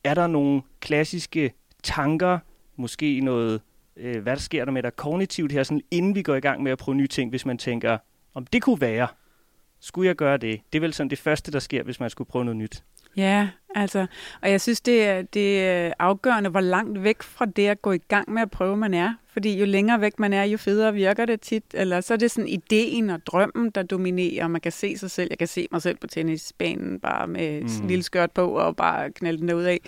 er der nogle klassiske tanker, måske noget, øh, hvad der sker der med dig kognitivt her, sådan, inden vi går i gang med at prøve nye ting, hvis man tænker, om det kunne være, skulle jeg gøre det? Det er vel sådan det første, der sker, hvis man skulle prøve noget nyt. Ja, altså, og jeg synes, det er, det er afgørende, hvor langt væk fra det at gå i gang med at prøve, man er. Fordi jo længere væk man er, jo federe virker det tit. Eller så er det sådan ideen og drømmen, der dominerer. Man kan se sig selv. Jeg kan se mig selv på tennisbanen, bare med Mm. en lille skørt på og bare knalde den derud af.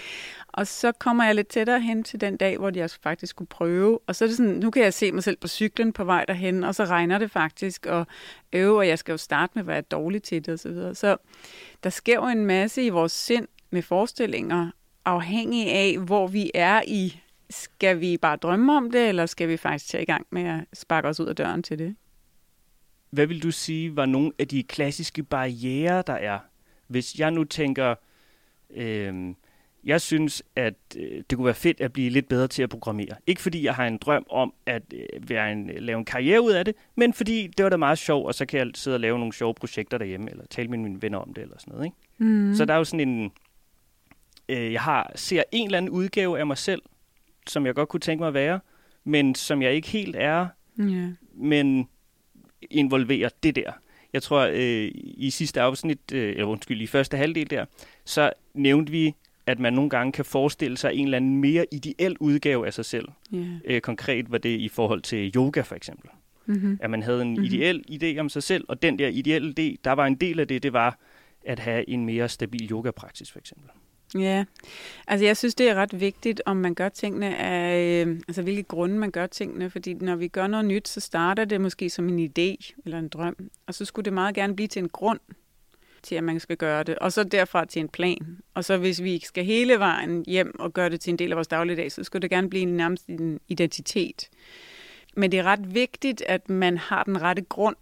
Og så kommer jeg lidt tættere hen til den dag, hvor jeg faktisk skulle prøve. Og så er det sådan, nu kan jeg se mig selv på cyklen på vej derhen, og så regner det faktisk, og øve, og jeg skal jo starte med, hvad jeg er dårlig til det osv. Så, videre. så der sker jo en masse i vores sind med forestillinger, afhængig af, hvor vi er i. Skal vi bare drømme om det, eller skal vi faktisk tage i gang med at sparke os ud af døren til det? Hvad vil du sige var nogle af de klassiske barriere, der er? Hvis jeg nu tænker, øh, jeg synes, at øh, det kunne være fedt at blive lidt bedre til at programmere. Ikke fordi jeg har en drøm om at øh, være en, lave en karriere ud af det, men fordi det var da meget sjovt, og så kan jeg sidde og lave nogle sjove projekter derhjemme, eller tale med mine venner om det, eller sådan noget. Ikke? Mm. Så der er jo sådan en... Øh, jeg har ser en eller anden udgave af mig selv, som jeg godt kunne tænke mig at være, men som jeg ikke helt er, Ja. men involverer det der. Jeg tror, øh, i sidste afsnit, øh, eller undskyld, i første halvdel der, så nævnte vi, at man nogle gange kan forestille sig en eller anden mere ideel udgave af sig selv. Ja. Øh, konkret var det i forhold til yoga for eksempel. Mm-hmm. At man havde en Mhm. mm-hmm. ideel idé om sig selv, og den der ideelle idé, der var en del af det, det var at have en mere stabil yogapraksis for eksempel. Ja, altså jeg synes, det er ret vigtigt, om man gør tingene af, øh, altså hvilke grunde man gør tingene, fordi når vi gør noget nyt, så starter det måske som en idé eller en drøm, og så skulle det meget gerne blive til en grund til, at man skal gøre det, og så derfra til en plan. Og så hvis vi skal hele vejen hjem og gøre det til en del af vores dagligdag, så skulle det gerne blive en, nærmest en identitet. Men det er ret vigtigt, at man har den rette grund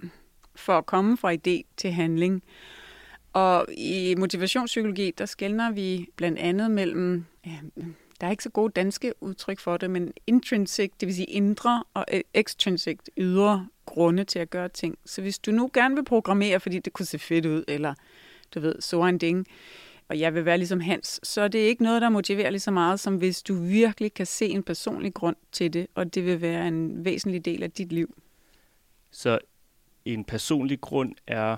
for at komme fra idé til handling. Og i motivationspsykologi, der skældner vi blandt andet mellem, ja, der er ikke så gode danske udtryk for det, men intrinsic, det vil sige indre, og e- extrinsic, ydre grunde til at gøre ting. Så hvis du nu gerne vil programmere, fordi det kunne se fedt ud, eller du ved, så en ding, og jeg vil være ligesom Hans, så er det ikke noget, der motiverer lige så meget, som hvis du virkelig kan se en personlig grund til det, og det vil være en væsentlig del af dit liv. Så en personlig grund er,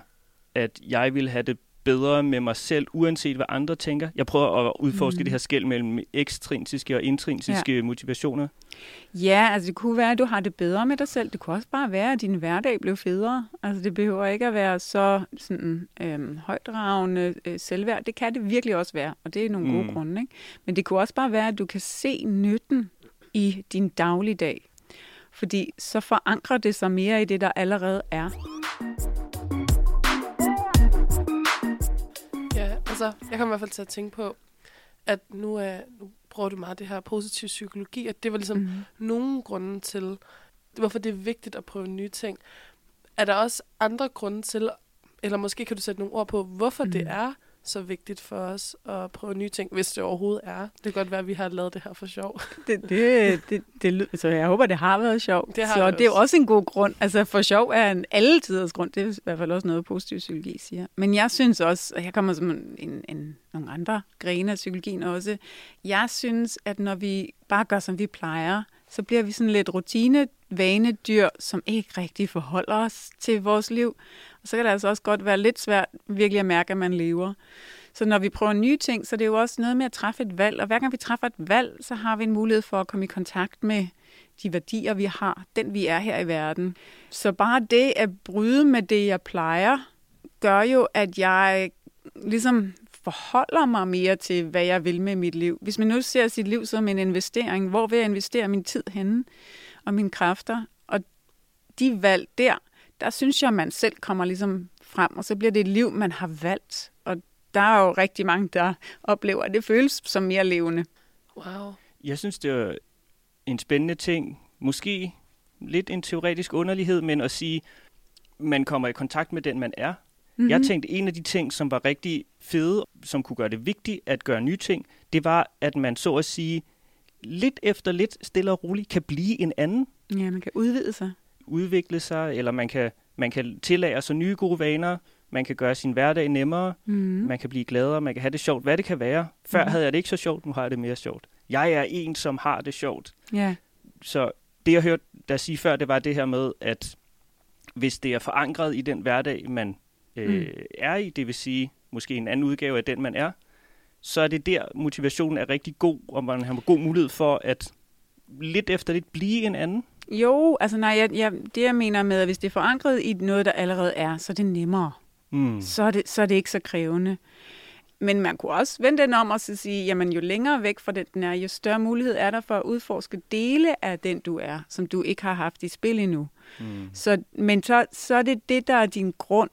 at jeg vil have det bedre med mig selv, uanset hvad andre tænker. Jeg prøver at udforske Mm. det her skæld mellem ekstrinsiske og intrinsiske ja. motivationer. Ja, altså det kunne være, at du har det bedre med dig selv. Det kunne også bare være, at din hverdag blev federe. Altså det behøver ikke at være så sådan, øhm, højdragende øh, selvværd. Det kan det virkelig også være, og det er nogle mm. gode grunde. Ikke? Men det kunne også bare være, at du kan se nytten i din dagligdag. Fordi så forankrer det sig mere i det, der allerede er. Altså, jeg kommer i hvert fald til at tænke på, at nu, er, nu bruger du meget det her positiv psykologi, at det var ligesom mm. Mm. nogle grunde til, hvorfor det er vigtigt at prøve nye ting. Er der også andre grunde til, eller måske kan du sætte nogle ord på, hvorfor mm. det Mm. er så vigtigt for os at prøve nye ting, hvis det overhovedet er. Det kan godt være, at vi har lavet det her for sjov. *laughs* Det, det, det, det, lyder- så jeg håber, det har været sjovt. Det har så det det er også. også en god grund. Altså for sjov er en alle tiders grund. Det er i hvert fald også noget, positiv psykologi siger. Men jeg synes også, og jeg kommer som en, en, nogle andre grene af psykologien også, jeg synes, at når vi bare gør, som vi plejer, så bliver vi sådan lidt rutine vanedyr, som ikke rigtig forholder os til vores liv. Så kan det altså også godt være lidt svært virkelig at mærke, at man lever. Så når vi prøver nye ting, så det er jo også noget med at træffe et valg. Og hver gang vi træffer et valg, så har vi en mulighed for at komme i kontakt med de værdier, vi har, den vi er her i verden. Så bare det at bryde med det, jeg plejer, gør jo, at jeg ligesom forholder mig mere til, hvad jeg vil med mit liv. Hvis man nu ser sit liv som en investering, hvor vil jeg investere min tid henne og mine kræfter? Og de valg der, der synes jeg, man selv kommer ligesom frem, og så bliver det et liv, man har valgt. Og der er jo rigtig mange, der oplever, at det føles som mere levende. Wow. Jeg synes, det er en spændende ting. Måske lidt en teoretisk underlighed, men at sige, man kommer i kontakt med den, man er. Mm-hmm. Mm-hmm. Jeg tænkte, en af de ting, som var rigtig fede, som kunne gøre det vigtigt at gøre nye ting, det var, at man så at sige, lidt efter lidt, stille og roligt, kan blive en anden, Ja, man kan udvide sig. Udvikle sig, eller man kan, man kan tillære sig nye gode vaner, man kan gøre sin hverdag nemmere, Mm. man kan blive gladere, man kan have det sjovt, hvad det kan være. Før Mhm. havde jeg det ikke så sjovt, nu har jeg det mere sjovt. Jeg er en, som har det sjovt. Ja. Så det, jeg hørte dig sige før, det var det her med, at hvis det er forankret i den hverdag, man øh, Mm. er i, det vil sige måske en anden udgave af den, man er, så er det der, motivationen er rigtig god, og man har god mulighed for at lidt efter lidt blive en anden. Jo, altså nej, jeg, jeg, det jeg mener med, at hvis det er forankret i noget, der allerede er, så er det nemmere. Mm. Så er det, så er det ikke så krævende. Men man kunne også vende den om og så sige, jamen jo længere væk fra den, den er, jo større mulighed er der for at udforske dele af den, du er, som du ikke har haft i spil endnu. Mm. Så, men så, så er det det, der er din grund.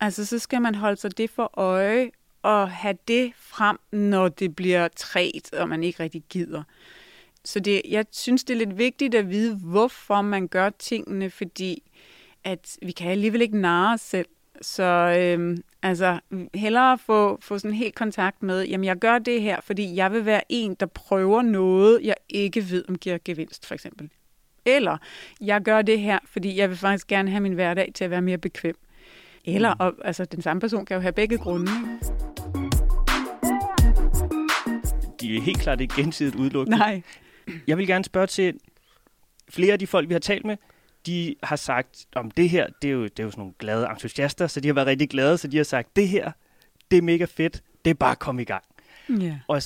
Altså, så skal man holde sig det for øje og have det frem, når det bliver træt, og man ikke rigtig gider. Så det, jeg synes, det er lidt vigtigt at vide, hvorfor man gør tingene, fordi at vi kan alligevel ikke narre os selv. Så øhm, altså, hellere få, få sådan helt kontakt med, jamen jeg gør det her, fordi jeg vil være en, der prøver noget, jeg ikke ved, om giver gevinst, for eksempel. Eller jeg gør det her, fordi jeg vil faktisk gerne have min hverdag til at være mere bekvem. Eller, og, altså den samme person kan jo have begge grunde. Ikke? De er helt klart ikke gensidigt udelukkende. Nej. Jeg vil gerne spørge til flere af de folk, vi har talt med, de har sagt, om det her, det er, jo, det er jo sådan nogle glade entusiaster, så de har været rigtig glade, så de har sagt, det her, det er mega fedt, det er bare at komme i gang. Ja. Og,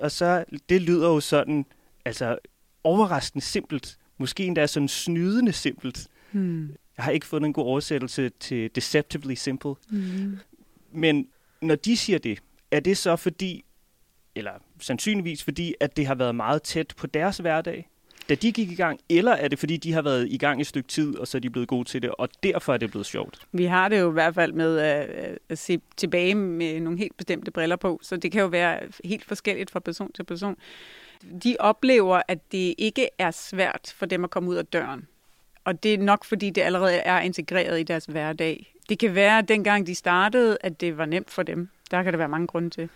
og så, det lyder jo sådan, altså overraskende simpelt, måske endda sådan snydende simpelt. Hmm. Jeg har ikke fundet en god oversættelse til deceptively simple. Hmm. Men når de siger det, er det så fordi, eller sandsynligvis fordi, at det har været meget tæt på deres hverdag, da de gik i gang, eller er det fordi, de har været i gang et stykke tid, og så er de blevet gode til det, og derfor er det blevet sjovt? Vi har det jo i hvert fald med at, at se tilbage med nogle helt bestemte briller på, så det kan jo være helt forskelligt fra person til person. De oplever, at det ikke er svært for dem at komme ud af døren. Og det er nok, fordi det allerede er integreret i deres hverdag. Det kan være, at dengang de startede, at det var nemt for dem. Der kan der være mange grunde til.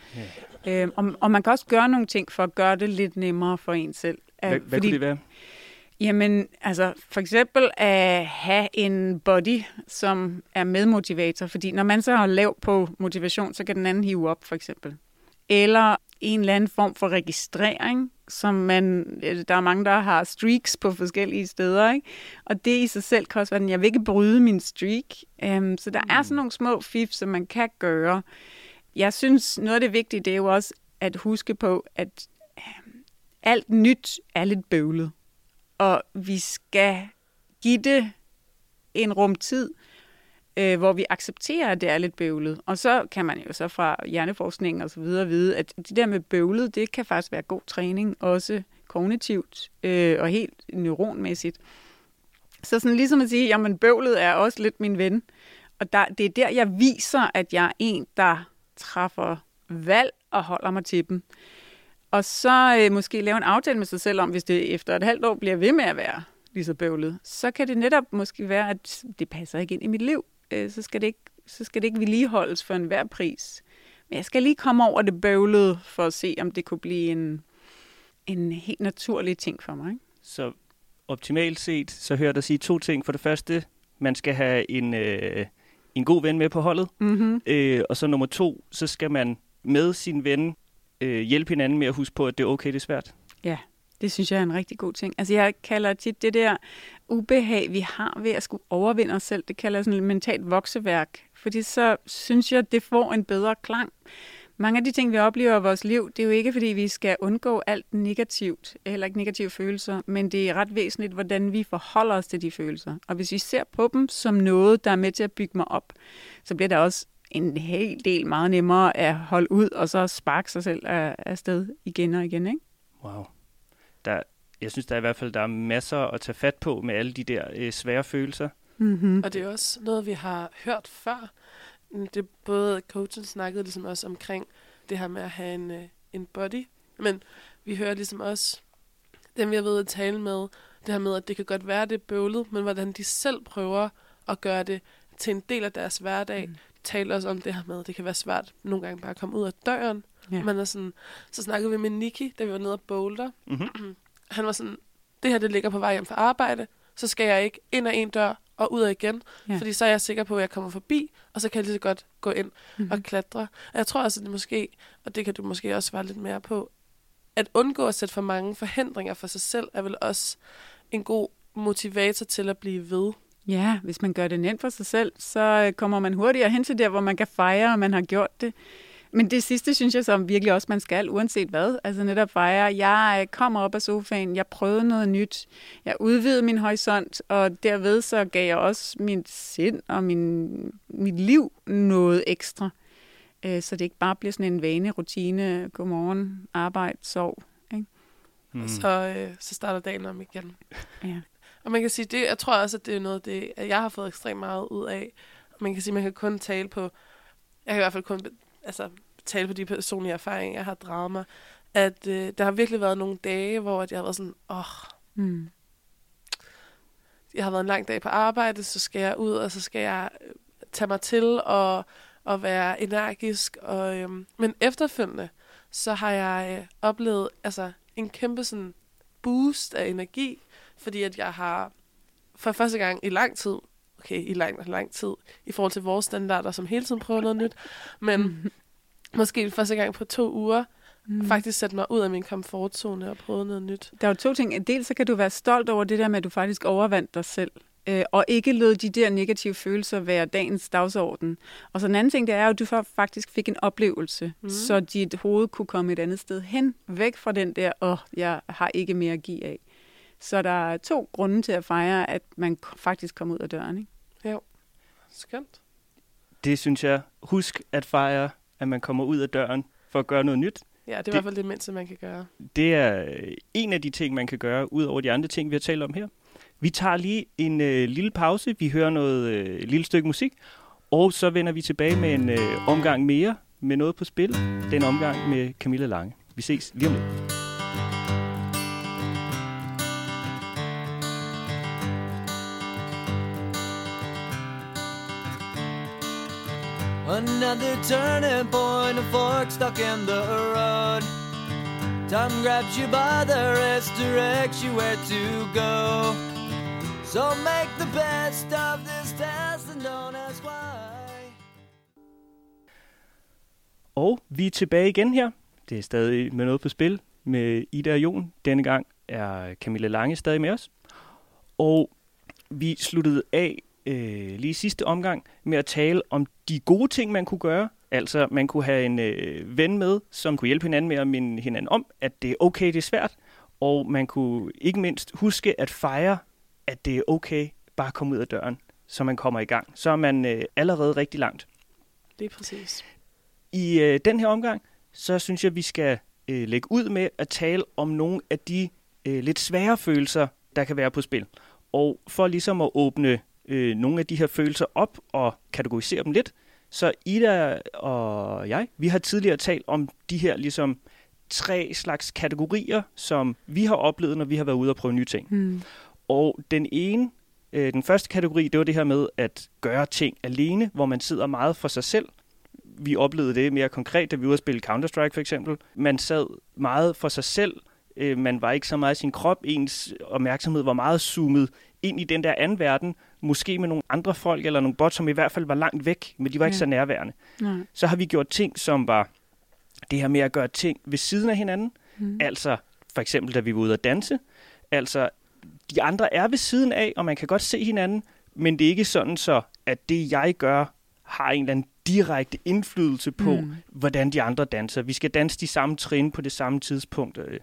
Yeah. Øhm, og, og man kan også gøre nogle ting for at gøre det lidt nemmere for en selv. Hvad, Øh, hvad kunne det være? Jamen, altså for eksempel at have en body, som er medmotivator, fordi når man så har lav på motivation, så kan den anden hive op, for eksempel. Eller en eller anden form for registrering, som man, øh, der er mange, der har streaks på forskellige steder, ikke? Og det i sig selv kan også være, at jeg vil ikke bryde min streak. Um, så der er sådan nogle små fif, som man kan gøre. Jeg synes, noget af det vigtige, det er jo også at huske på, at øh, alt nyt er lidt bøvlet. Og vi skal give det en rum tid, øh, hvor vi accepterer, at det er lidt bøvlet. Og så kan man jo så fra hjerneforskning og så videre vide, at det der med bøvlet, det kan faktisk være god træning, også kognitivt øh, og helt neuronmæssigt. Så sådan ligesom at sige, jamen bøvlet er også lidt min ven. Og der, det er der, jeg viser, at jeg er en, der træffer valg og holder mig til dem. Og så øh, måske lave en aftale med sig selv om, hvis det efter et halvt år bliver ved med at være lige så bøvlet, så kan det netop måske være, at det passer ikke ind i mit liv. Øh, så, skal det ikke, så skal det ikke vedligeholdes for enhver pris. Men jeg skal lige komme over det bøvlede, for at se, om det kunne blive en, en helt naturlig ting for mig. Ikke? Så optimalt set, så hører der sige to ting. For det første, man skal have en, øh, en god ven med på holdet. Mm-hmm. Øh, og så nummer to, så skal man med sin ven øh, hjælpe hinanden med at huske på, at det er okay, det er svært. Ja, det synes jeg er en rigtig god ting. Altså jeg kalder tit det der ubehag, vi har ved at skulle overvinde os selv, det kalder jeg sådan et mentalt vokseværk. Fordi så synes jeg, det får en bedre klang. Mange af de ting, vi oplever i vores liv, det er jo ikke, fordi vi skal undgå alt negativt, eller ikke negative følelser, men det er ret væsentligt, hvordan vi forholder os til de følelser. Og hvis vi ser på dem som noget, der er med til at bygge mig op, så bliver det også en hel del meget nemmere at holde ud, og så sparke sig selv af, afsted igen og igen. Ikke? Wow. Der, jeg synes der er i hvert fald, der er masser at tage fat på med alle de der øh, svære følelser. Mm-hmm. Og det er også noget, vi har hørt før. Det er både coachen snakkede ligesom også omkring det her med at have en, øh, en body, men vi hører ligesom også dem, vi har været at tale med, det her med, at det kan godt være, det er bøvlet, men hvordan de selv prøver at gøre det til en del af deres hverdag. Mm. Taler også om det her med, at det kan være svært nogle gange bare at komme ud af døren. Ja. Man er sådan, så snakkede vi med Nicky, da vi var nede og boulder. Mm-hmm. *clears throat* Han var sådan, det her det ligger på vej hjem fra arbejde, så skal jeg ikke ind ad en dør og ud af igen, Ja. fordi så er jeg sikker på, at jeg kommer forbi, og så kan jeg lige så godt gå ind Mm-hmm. og klatre. Og jeg tror også, at det måske, og det kan du måske også svare lidt mere på, at undgå at sætte for mange forhindringer for sig selv, er vel også en god motivator til at blive ved. Ja, hvis man gør det nemt for sig selv, så kommer man hurtigere hen til der, hvor man kan fejre, at man har gjort det. Men det sidste synes jeg som virkelig også, man skal, uanset hvad. Altså netop fejre. Jeg øh, kommer op af sofaen, jeg prøvede noget nyt, jeg udvidede min horisont, og derved så gav jeg også mit sind og min, mit liv noget ekstra. Øh, Så det ikke bare bliver sådan en vane, rutine, godmorgen, arbejde, sov. Mm. Så, øh, så starter dagen om igen. Ja. Og man kan sige, det, jeg tror også, at det er noget, det, at jeg har fået ekstremt meget ud af. Og man kan sige, at man kan kun tale på, jeg kan i hvert fald kun altså, tale på de personlige erfaringer, jeg har draget mig, at øh, der har virkelig været nogle dage, hvor at jeg har været sådan, åh, oh, Mm. jeg har været en lang dag på arbejde, så skal jeg ud, og så skal jeg øh, tage mig til og, og være energisk. Og, øhm, men efterfølgende, så har jeg øh, oplevet altså, en kæmpe sådan, boost af energi, fordi at jeg har for første gang i lang tid, okay, i lang, lang tid, i forhold til vores standarder, som hele tiden prøver noget nyt, men *laughs* måske første gang på to uger, Mm. faktisk sætte mig ud af min komfortzone og prøve noget nyt. Der er jo to ting. Dels så kan du være stolt over det der med, at du faktisk overvandt dig selv. øh, Og ikke lod de der negative følelser være dagens dagsorden. Og så en anden ting, det er jo, at du fa- faktisk fik en oplevelse, mm. Så dit hoved kunne komme et andet sted hen, væk fra den der, åh, jeg har ikke mere at give af. Så der er to grunde til at fejre, at man faktisk kommer ud af døren. Ikke? Skønt. Det synes jeg. Husk at fejre, at man kommer ud af døren for at gøre noget nyt. Ja, det er Det- i hvert fald det mindste, man kan gøre. Det er øh, en af de ting, man kan gøre, ud over de andre ting, vi har talt om her. Vi tager lige en øh, lille pause. Vi hører noget øh, lille stykke musik. Og så vender vi tilbage med en øh, omgang mere med noget på spil. Den omgang med Camilla Lange. Vi ses lige om lidt. Another turning point, a fork stuck in the road. Time grabs you by the wrist, directs you where to go. So make the best of this test and don't ask why. Og vi er tilbage igen her. Det er stadig med noget på spil. med Ida og Jon. Denne gang er Camilla Lange stadig med os. Og vi sluttede af øh, lige sidste omgang med at tale om de gode ting, man kunne gøre. Altså, man kunne have en øh, ven med, som kunne hjælpe hinanden med at minde hinanden om, at det er okay, det er svært. Og man kunne ikke mindst huske at fejre, at det er okay bare at komme ud af døren, så man kommer i gang. Så er man øh, allerede rigtig langt. Det er præcis. I øh, den her omgang, så synes jeg, vi skal øh, lægge ud med at tale om nogle af de øh, lidt svære følelser, der kan være på spil. Og for ligesom at åbne øh, nogle af de her følelser op og kategorisere dem lidt, så Ida og jeg, vi har tidligere talt om de her ligesom tre slags kategorier, som vi har oplevet, når vi har været ude og prøve nye ting. Mm. Og den ene, øh, den første kategori, det var det her med at gøre ting alene, hvor man sidder meget for sig selv. Vi oplevede det mere konkret, da vi var ude at spille Counter-Strike for eksempel. Man sad meget for sig selv. Øh, man var ikke så meget i sin krop. Ens opmærksomhed var meget zoomet ind i den der anden verden. Måske med nogle andre folk, eller nogle bots, som i hvert fald var langt væk, men de var ikke Ja. så nærværende. Nej. Så har vi gjort ting, som var det her med at gøre ting ved siden af hinanden. Mm. Altså for eksempel, da vi var ude at danse. Altså, de andre er ved siden af, og man kan godt se hinanden, men det er ikke sådan så, at det jeg gør, har en eller anden direkte indflydelse på, mm. Hvordan de andre danser. Vi skal danse de samme trin på det samme tidspunkt. øh.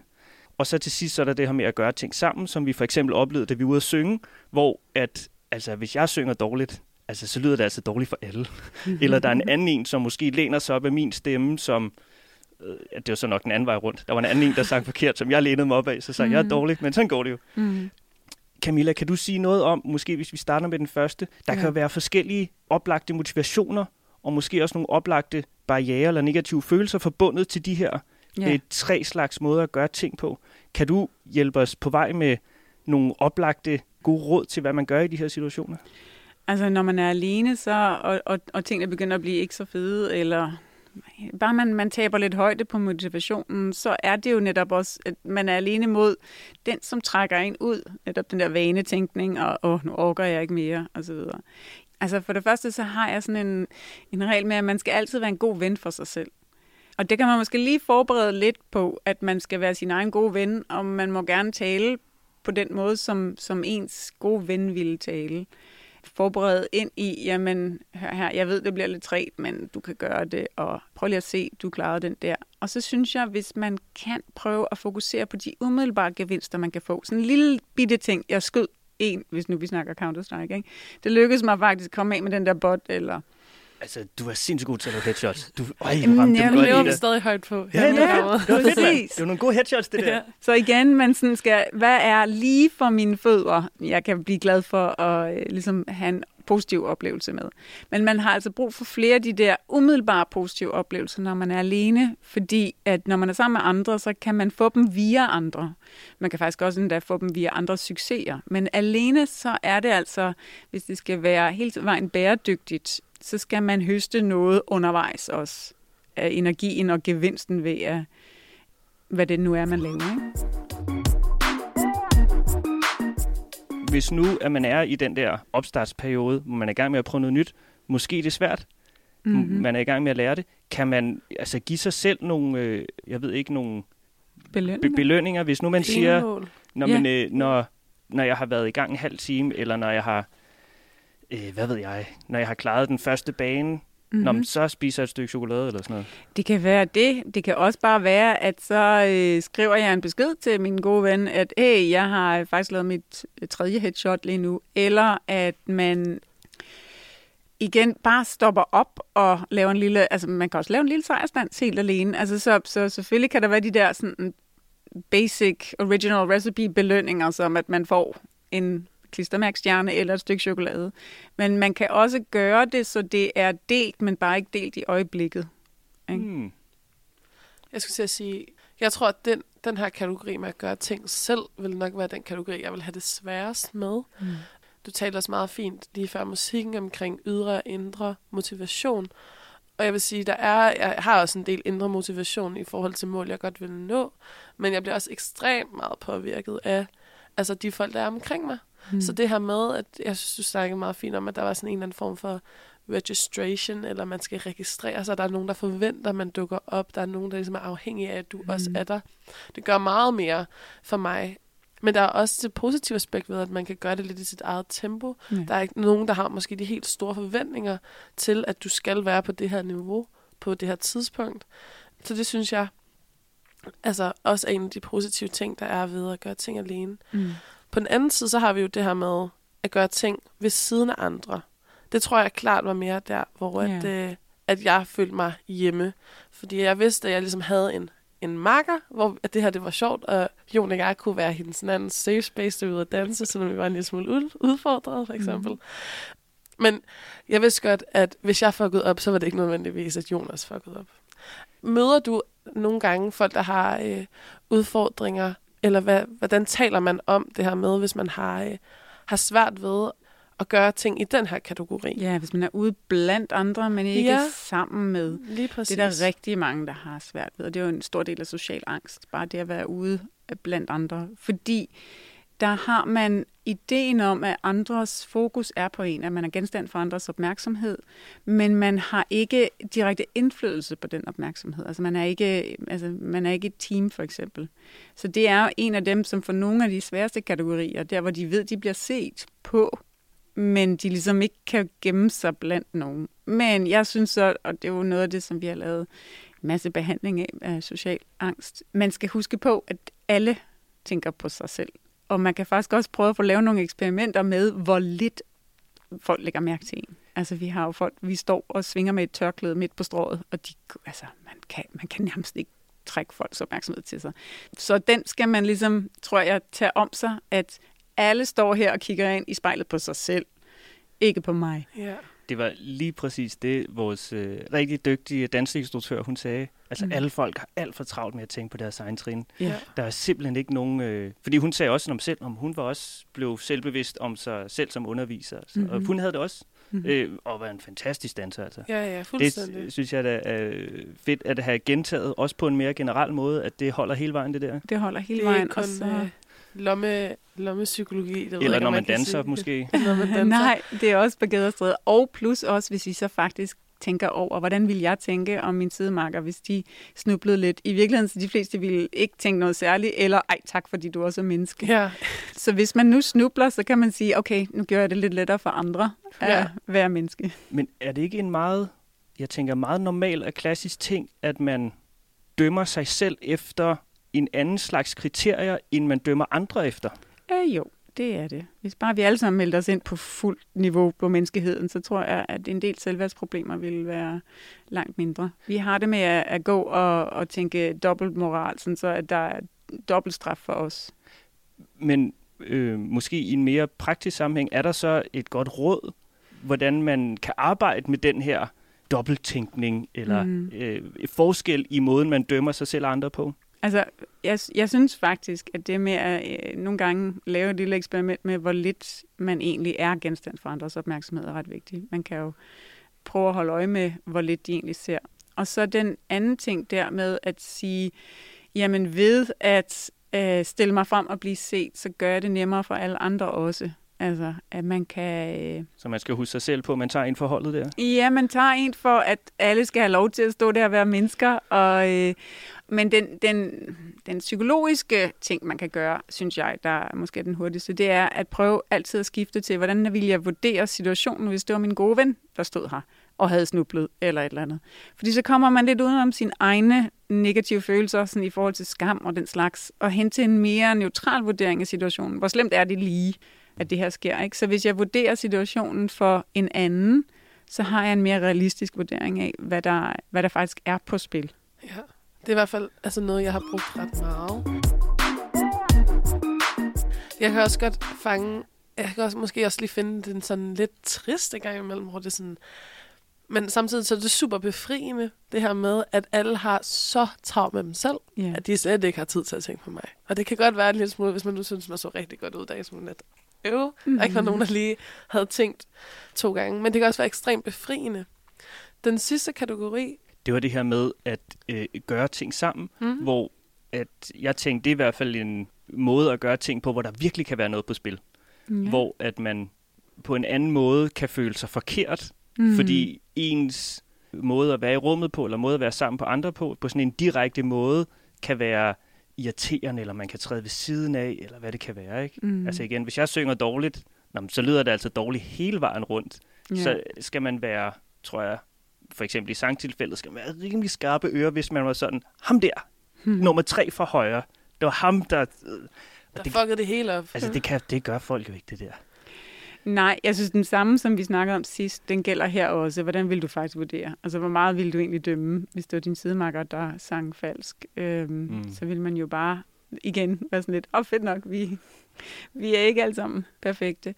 Og så til sidst så er der det her med at gøre ting sammen, som vi for eksempel oplevede, da vi var ude at synge, hvor at, altså, hvis jeg synger dårligt, altså, så lyder det altså dårligt for alle. *laughs* Eller der er en anden en, som måske læner sig op af min stemme, som øh, det var så nok den anden vej rundt. Der var en anden en, der sang forkert, som jeg lænede mig op af, så sagde jeg, jeg er Mhm. dårlig, men sådan går det jo. Mm. Camilla, kan du sige noget om, måske hvis vi starter med den første, der Ja. kan være forskellige oplagte motivationer, og måske også nogle oplagte barriere eller negative følelser forbundet til de her Ja. ja. tre slags måder at gøre ting på. Kan du hjælpe os på vej med nogle oplagte gode råd til, hvad man gør i de her situationer? Altså, når man er alene, så, og, og, og tingene begynder at blive ikke så fede, eller bare man, man taber lidt højde på motivationen, så er det jo netop også, at man er alene mod den, som trækker en ud. Netop den der vanetænkning, og åh, nu orker jeg ikke mere, og så videre. Altså, for det første, så har jeg sådan en, en regel med, at man skal altid være en god ven for sig selv. Og det kan man måske lige forberede lidt på, at man skal være sin egen gode ven, og man må gerne tale på den måde, som, som ens gode ven ville tale forberedt ind i, jamen, hør her, jeg ved, det bliver lidt træt, men du kan gøre det, og prøv lige at se, du klarede den der. Og så synes jeg, hvis man kan prøve at fokusere på de umiddelbare gevinster, man kan få. Sådan en lille bitte ting, jeg skød en, hvis nu vi snakker Counter-Strike, ikke? Det lykkedes mig faktisk at komme af med den der bot, eller... Altså, du er sindssygt god til at lave headshots. Du, øj, Jamen, du ramte jeg dem godt lever vi stadig højt på. Ja, ja, ja. programmet. Det var fedt. Det var nogle gode headshots, det der. Ja. Så igen, man sådan skal, hvad er lige for mine fødder, jeg kan blive glad for at øh, ligesom have en positiv oplevelse med. Men man har altså brug for flere af de der umiddelbare positive oplevelser, når man er alene, fordi at når man er sammen med andre, så kan man få dem via andre. Man kan faktisk også endda få dem via andres succeser. Men alene, så er det altså, hvis det skal være helt vejen bæredygtigt, så skal man høste noget undervejs også af energien og gevinsten ved at hvad det nu er, man laver. Ikke? hvis nu at man er i den der opstartsperiode, hvor man er i gang med at prøve noget nyt, måske det er svært, mm-hmm. man er i gang med at lære det, kan man altså give sig selv nogle, øh, jeg ved ikke, nogle be- Belønninger. belønninger, hvis nu man siger, Delmål. når, Ja. man, øh, når, når jeg har været i gang en halv time, eller når jeg har, øh, hvad ved jeg, når jeg har klaret den første bane, mm-hmm. når man så spiser jeg et stykke chokolade eller sådan noget. Det kan være det. Det kan også bare være, at så øh, skriver jeg en besked til min gode ven, at hey, jeg har faktisk lavet mit øh, tredje headshot lige nu. Eller at man igen bare stopper op og laver en lille, altså man kan også lave en lille sejrstans helt alene. Altså så, så selvfølgelig kan der være de der sådan basic original recipe belønninger, som at man får en klistermærkstjerne eller et stykke chokolade. Men man kan også gøre det, så det er delt, men bare ikke delt i øjeblikket. Ikke? Hmm. Jeg skulle til at sige, jeg tror, at den, den her kategori med at gøre ting selv, vil nok være den kategori, jeg vil have det sværest med. Mm. Du talte også meget fint lige før musikken omkring ydre og indre motivation. Og jeg vil sige, der er, jeg har også en del indre motivation i forhold til mål, jeg godt vil nå. Men jeg bliver også ekstremt meget påvirket af altså de folk, der er omkring mig. Mm. Så det her med, at jeg synes, du snakkede meget fint om, at der var sådan en eller anden form for registration, eller man skal registrere sig. Der er nogen, der forventer, at man dukker op. Der er nogen, der ligesom er afhængige af, at du mm. også er der. Det gør meget mere for mig. Men der er også det positive aspekt ved, at man kan gøre det lidt i sit eget tempo. Ja. Der er ikke nogen, der har måske de helt store forventninger til, at du skal være på det her niveau, på det her tidspunkt. Så det synes jeg altså også er en af de positive ting, der er ved at gøre ting alene. Mm. På den anden side, så har vi jo det her med at gøre ting ved siden af andre. Det tror jeg klart var mere der, hvor Ja. at, øh, at jeg følte mig hjemme. Fordi jeg vidste, at jeg ligesom havde en, en makker, hvor at det her det var sjovt, og Jon og jeg kunne være hendes sådan anden safe space derude og danse, så når vi var en lille smule ud- udfordret, for eksempel. Mm. Men jeg vidste godt, at hvis jeg fuckede op, så var det ikke nødvendigvis, at Jonas fuckede op. Møder du nogle gange folk, der har øh, udfordringer, eller hvad, hvordan taler man om det her med, hvis man har, øh, har svært ved at gøre ting i den her kategori? Ja, hvis man er ude blandt andre, men ikke Ja. sammen med. Lige præcis. Det er der rigtig mange, der har svært ved, og det er jo en stor del af social angst, bare det at være ude blandt andre. Fordi der har man ideen om, at andres fokus er på en, at man er genstand for andres opmærksomhed, men man har ikke direkte indflydelse på den opmærksomhed. Altså man er ikke, altså, man er ikke et team, for eksempel. Så det er en af dem, som for nogle af de sværeste kategorier, der hvor de ved, de bliver set på, men de ligesom ikke kan gemme sig blandt nogen. Men jeg synes så, og det er jo noget af det, som vi har lavet en masse behandling af, af social angst. Man skal huske på, at alle tænker på sig selv. Og man kan faktisk også prøve at få lavet nogle eksperimenter med, hvor lidt folk lægger mærke til en. Altså vi har jo folk, vi står og svinger med et tørklæde midt på strået, og de, altså, man, kan, man kan nærmest ikke trække folks opmærksomhed til sig. Så den skal man ligesom, tror jeg, tage om sig, at alle står her og kigger ind i spejlet på sig selv, ikke på mig. Ja. Det var lige præcis det, vores øh, rigtig dygtige danseinstruktør, hun sagde. Altså Mm. alle folk har alt for travlt med at tænke på deres egen trin. Ja. Der er simpelthen ikke nogen... Øh, fordi hun sagde også om selv, om hun var også blev selvbevidst om sig selv som underviser. Så, mm-hmm. Og Mhm. hun havde det også. Mhm. Øh, og var en fantastisk danser, altså. Ja, ja, Det fuldstændig. synes jeg da er fedt at have gentaget, også på en mere generel måde, at det holder hele vejen, det der. Det holder hele Det vejen. kun og så- øh, lomme, lommepsykologi. Det Eller ikke, når man kan danser, sige. måske. *laughs* Når man danser. Nej, det er også på gaderstræde. Og plus også, hvis I så faktisk tænker over, hvordan vil jeg tænke om min sidemarker, hvis de snublede lidt. I virkeligheden, så de fleste ville ikke tænke noget særligt, eller ej tak, fordi du også er menneske. Ja, *laughs* Så hvis man nu snubler, så kan man sige, okay, nu gør jeg det lidt lettere for andre at Ja. være menneske. Men er det ikke en meget, jeg tænker, meget normal og klassisk ting, at man dømmer sig selv efter en anden slags kriterier, end man dømmer andre efter? Øh, jo, det er det. Hvis bare vi alle sammen meldte os ind på fuldt niveau på menneskeheden, så tror jeg, at en del selvværdsproblemer ville være langt mindre. Vi har det med at, at gå og, og tænke dobbeltmoral, sådan så at der er dobbelt straf for os. Men øh, måske i en mere praktisk sammenhæng, er der så et godt råd, hvordan man kan arbejde med den her dobbelttænkning, eller mm. øh, forskel i måden, man dømmer sig selv og andre på? Altså, jeg, jeg synes faktisk, at det med at øh, nogle gange lave et lille eksperiment med, hvor lidt man egentlig er genstand for andres opmærksomhed, er ret vigtigt. Man kan jo prøve at holde øje med, hvor lidt de egentlig ser. Og så den anden ting der med at sige, jamen ved at øh, stille mig frem og blive set, så gør jeg det nemmere for alle andre også. Altså, at man kan... Øh, Så man skal huske sig selv på, at man tager ind forholdet der. Ja, man tager en for, at alle skal have lov til at stå der og være mennesker. Og, øh, men den, den, den psykologiske ting, man kan gøre, synes jeg, der er måske den hurtigste, det er at prøve altid at skifte til, hvordan vil jeg vurdere situationen, hvis det var min gode ven, der stod her og havde snublet eller et eller andet. Fordi så kommer man lidt udenom sine egne negative følelser sådan i forhold til skam og den slags, og hen til en mere neutral vurdering af situationen. Hvor slemt er det lige, at det her sker? Ikke? Så hvis jeg vurderer situationen for en anden, så har jeg en mere realistisk vurdering af, hvad der, hvad der faktisk er på spil. ja. Det er i hvert fald altså noget, jeg har brugt ret meget. Jeg kan også godt fange... Jeg kan også, måske også lige finde den sådan lidt triste gang imellem, hvor det er sådan... Men samtidig så er det super befriende, det her med, at alle har så travlt med dem selv, Ja. at de slet ikke har tid til at tænke på mig. Og det kan godt være en lille smule, hvis man nu synes, man så rigtig godt ud, der er sådan lidt øv. Der ikke var nogen, der lige havde tænkt to gange. Men det kan også være ekstremt befriende. Den sidste kategori, Det var det her med at øh, gøre ting sammen, mm, hvor at jeg tænkte, det er i hvert fald en måde at gøre ting på, hvor der virkelig kan være noget på spil. Ja. Hvor at man på en anden måde kan føle sig forkert, Mm. Fordi ens måde at være i rummet på, eller måde at være sammen på andre på, på sådan en direkte måde, kan være irriterende, eller man kan træde ved siden af, eller hvad det kan være. Ikke? Mm. Altså igen, hvis jeg synger dårligt, nå, så lyder det altså dårligt hele vejen rundt. Yeah. Så skal man være, tror jeg, for eksempel i sangtilfældet, skal man være rimelig skarpe ører, hvis man var sådan, ham der, hmm. nummer tre fra højre, det var ham, der... Der det, fuckede det hele op. Altså, det, kan, det gør folk jo ikke, det der. Nej, jeg synes, den samme, som vi snakkede om sidst, den gælder her også. Hvordan vil du faktisk vurdere? Altså, hvor meget vil du egentlig dømme, hvis det var din sidemarker, der sang falsk? Øhm, mm. Så vil man jo bare igen være sådan lidt, åh, oh, fedt nok, vi, vi er ikke alle sammen perfekte.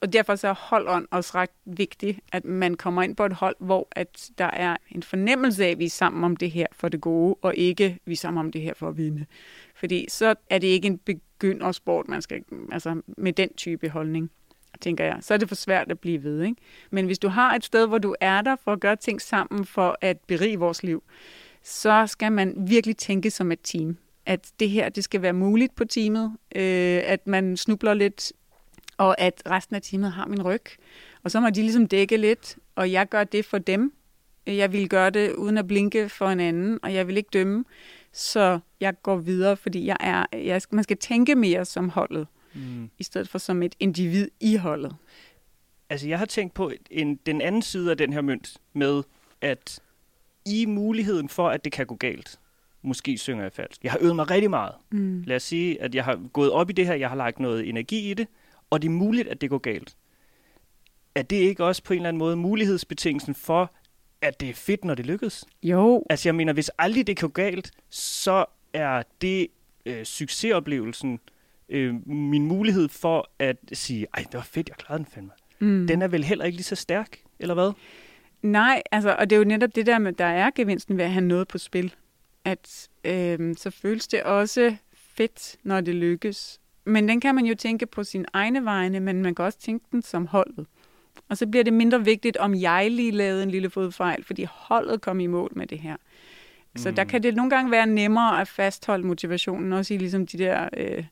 Og derfor så er holdånd også ret vigtigt, at man kommer ind på et hold, hvor at der er en fornemmelse af, at vi er sammen om det her for det gode, og ikke vi er sammen om det her for at vinde. Fordi så er det ikke en begyndersport, man skal, altså med den type holdning tænker jeg, så er det for svært at blive ved. Ikke? Men hvis du har et sted, hvor du er der for at gøre ting sammen for at berige vores liv, så skal man virkelig tænke som et team. At det her, det skal være muligt på teamet, øh, at man snubler lidt, og at resten af teamet har min ryg. Og så må de ligesom dække lidt, og jeg gør det for dem. Jeg vil gøre det uden at blinke for en anden, og jeg vil ikke dømme. Så jeg går videre, fordi jeg er, jeg, man skal tænke mere som holdet mm. i stedet for som et individ i holdet. Altså, jeg har tænkt på en, den anden side af den her mønt med, at i muligheden for, at det kan gå galt, måske synger jeg falsk. Jeg har øvet mig rigtig meget. Mm. Lad os sige, at jeg har gået op i det her, jeg har lagt noget energi i det, og det er muligt, at det går galt. Er det ikke også på en eller anden måde mulighedsbetingelsen for, at det er fedt, når det lykkes? Jo. Altså jeg mener, hvis aldrig det kan gå galt, så er det øh, succesoplevelsen øh, min mulighed for at sige, ej, det var fedt, jeg klarede den fandme. Mm. Den er vel heller ikke lige så stærk, eller hvad? Nej, altså, og det er jo netop det der med, der er gevinsten ved at have noget på spil. At øh, så føles det også fedt, når det lykkes. Men den kan man jo tænke på sin egne vegne, men man kan også tænke den som holdet. Og så bliver det mindre vigtigt, om jeg lige lavede en lille fodfejl, fordi holdet kom i mål med det her. Så mm. der kan det nogle gange være nemmere at fastholde motivationen, også i ligesom de der øh,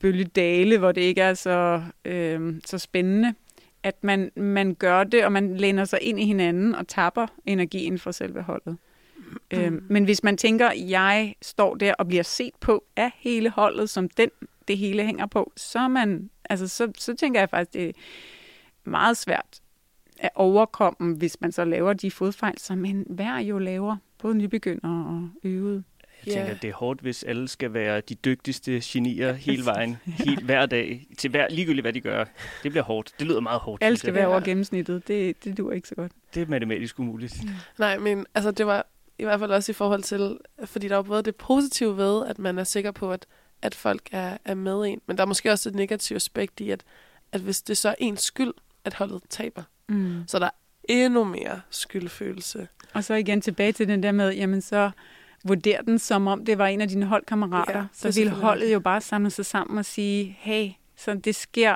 bølgedale, hvor det ikke er så, øh, så spændende. At man, man gør det, og man læner sig ind i hinanden og tapper energien fra selve holdet. Mm. Øh, men hvis man tænker, at jeg står der og bliver set på af hele holdet, som den det hele hænger på, så, er man, altså, så, så tænker jeg faktisk, det er meget svært at overkomme, hvis man så laver de fodfejl, som en hver jo laver både nybegynder og øvet. Jeg tænker, yeah. det er hårdt, hvis alle skal være de dygtigste genier hele vejen, *laughs* helt, hver dag, til hver, ligegyldigt hvad de gør. Det bliver hårdt. Det lyder meget hårdt. Alle skal være over gennemsnittet. Det, det duer ikke så godt. Det er matematisk umuligt. Mm. Nej, men altså, det var i hvert fald også i forhold til, fordi der er både det positive ved, at man er sikker på, at, at folk er, er med en, men der er måske også et negativt aspekt i, at, at hvis det så er ens skyld, at holdet taber, mm. så der er endnu mere skyldfølelse. Og så igen tilbage til den der med, jamen så vurder den som om det var en af dine holdkammerater. Ja, så ville holdet jo bare samle sig sammen og sige, hey, så det sker.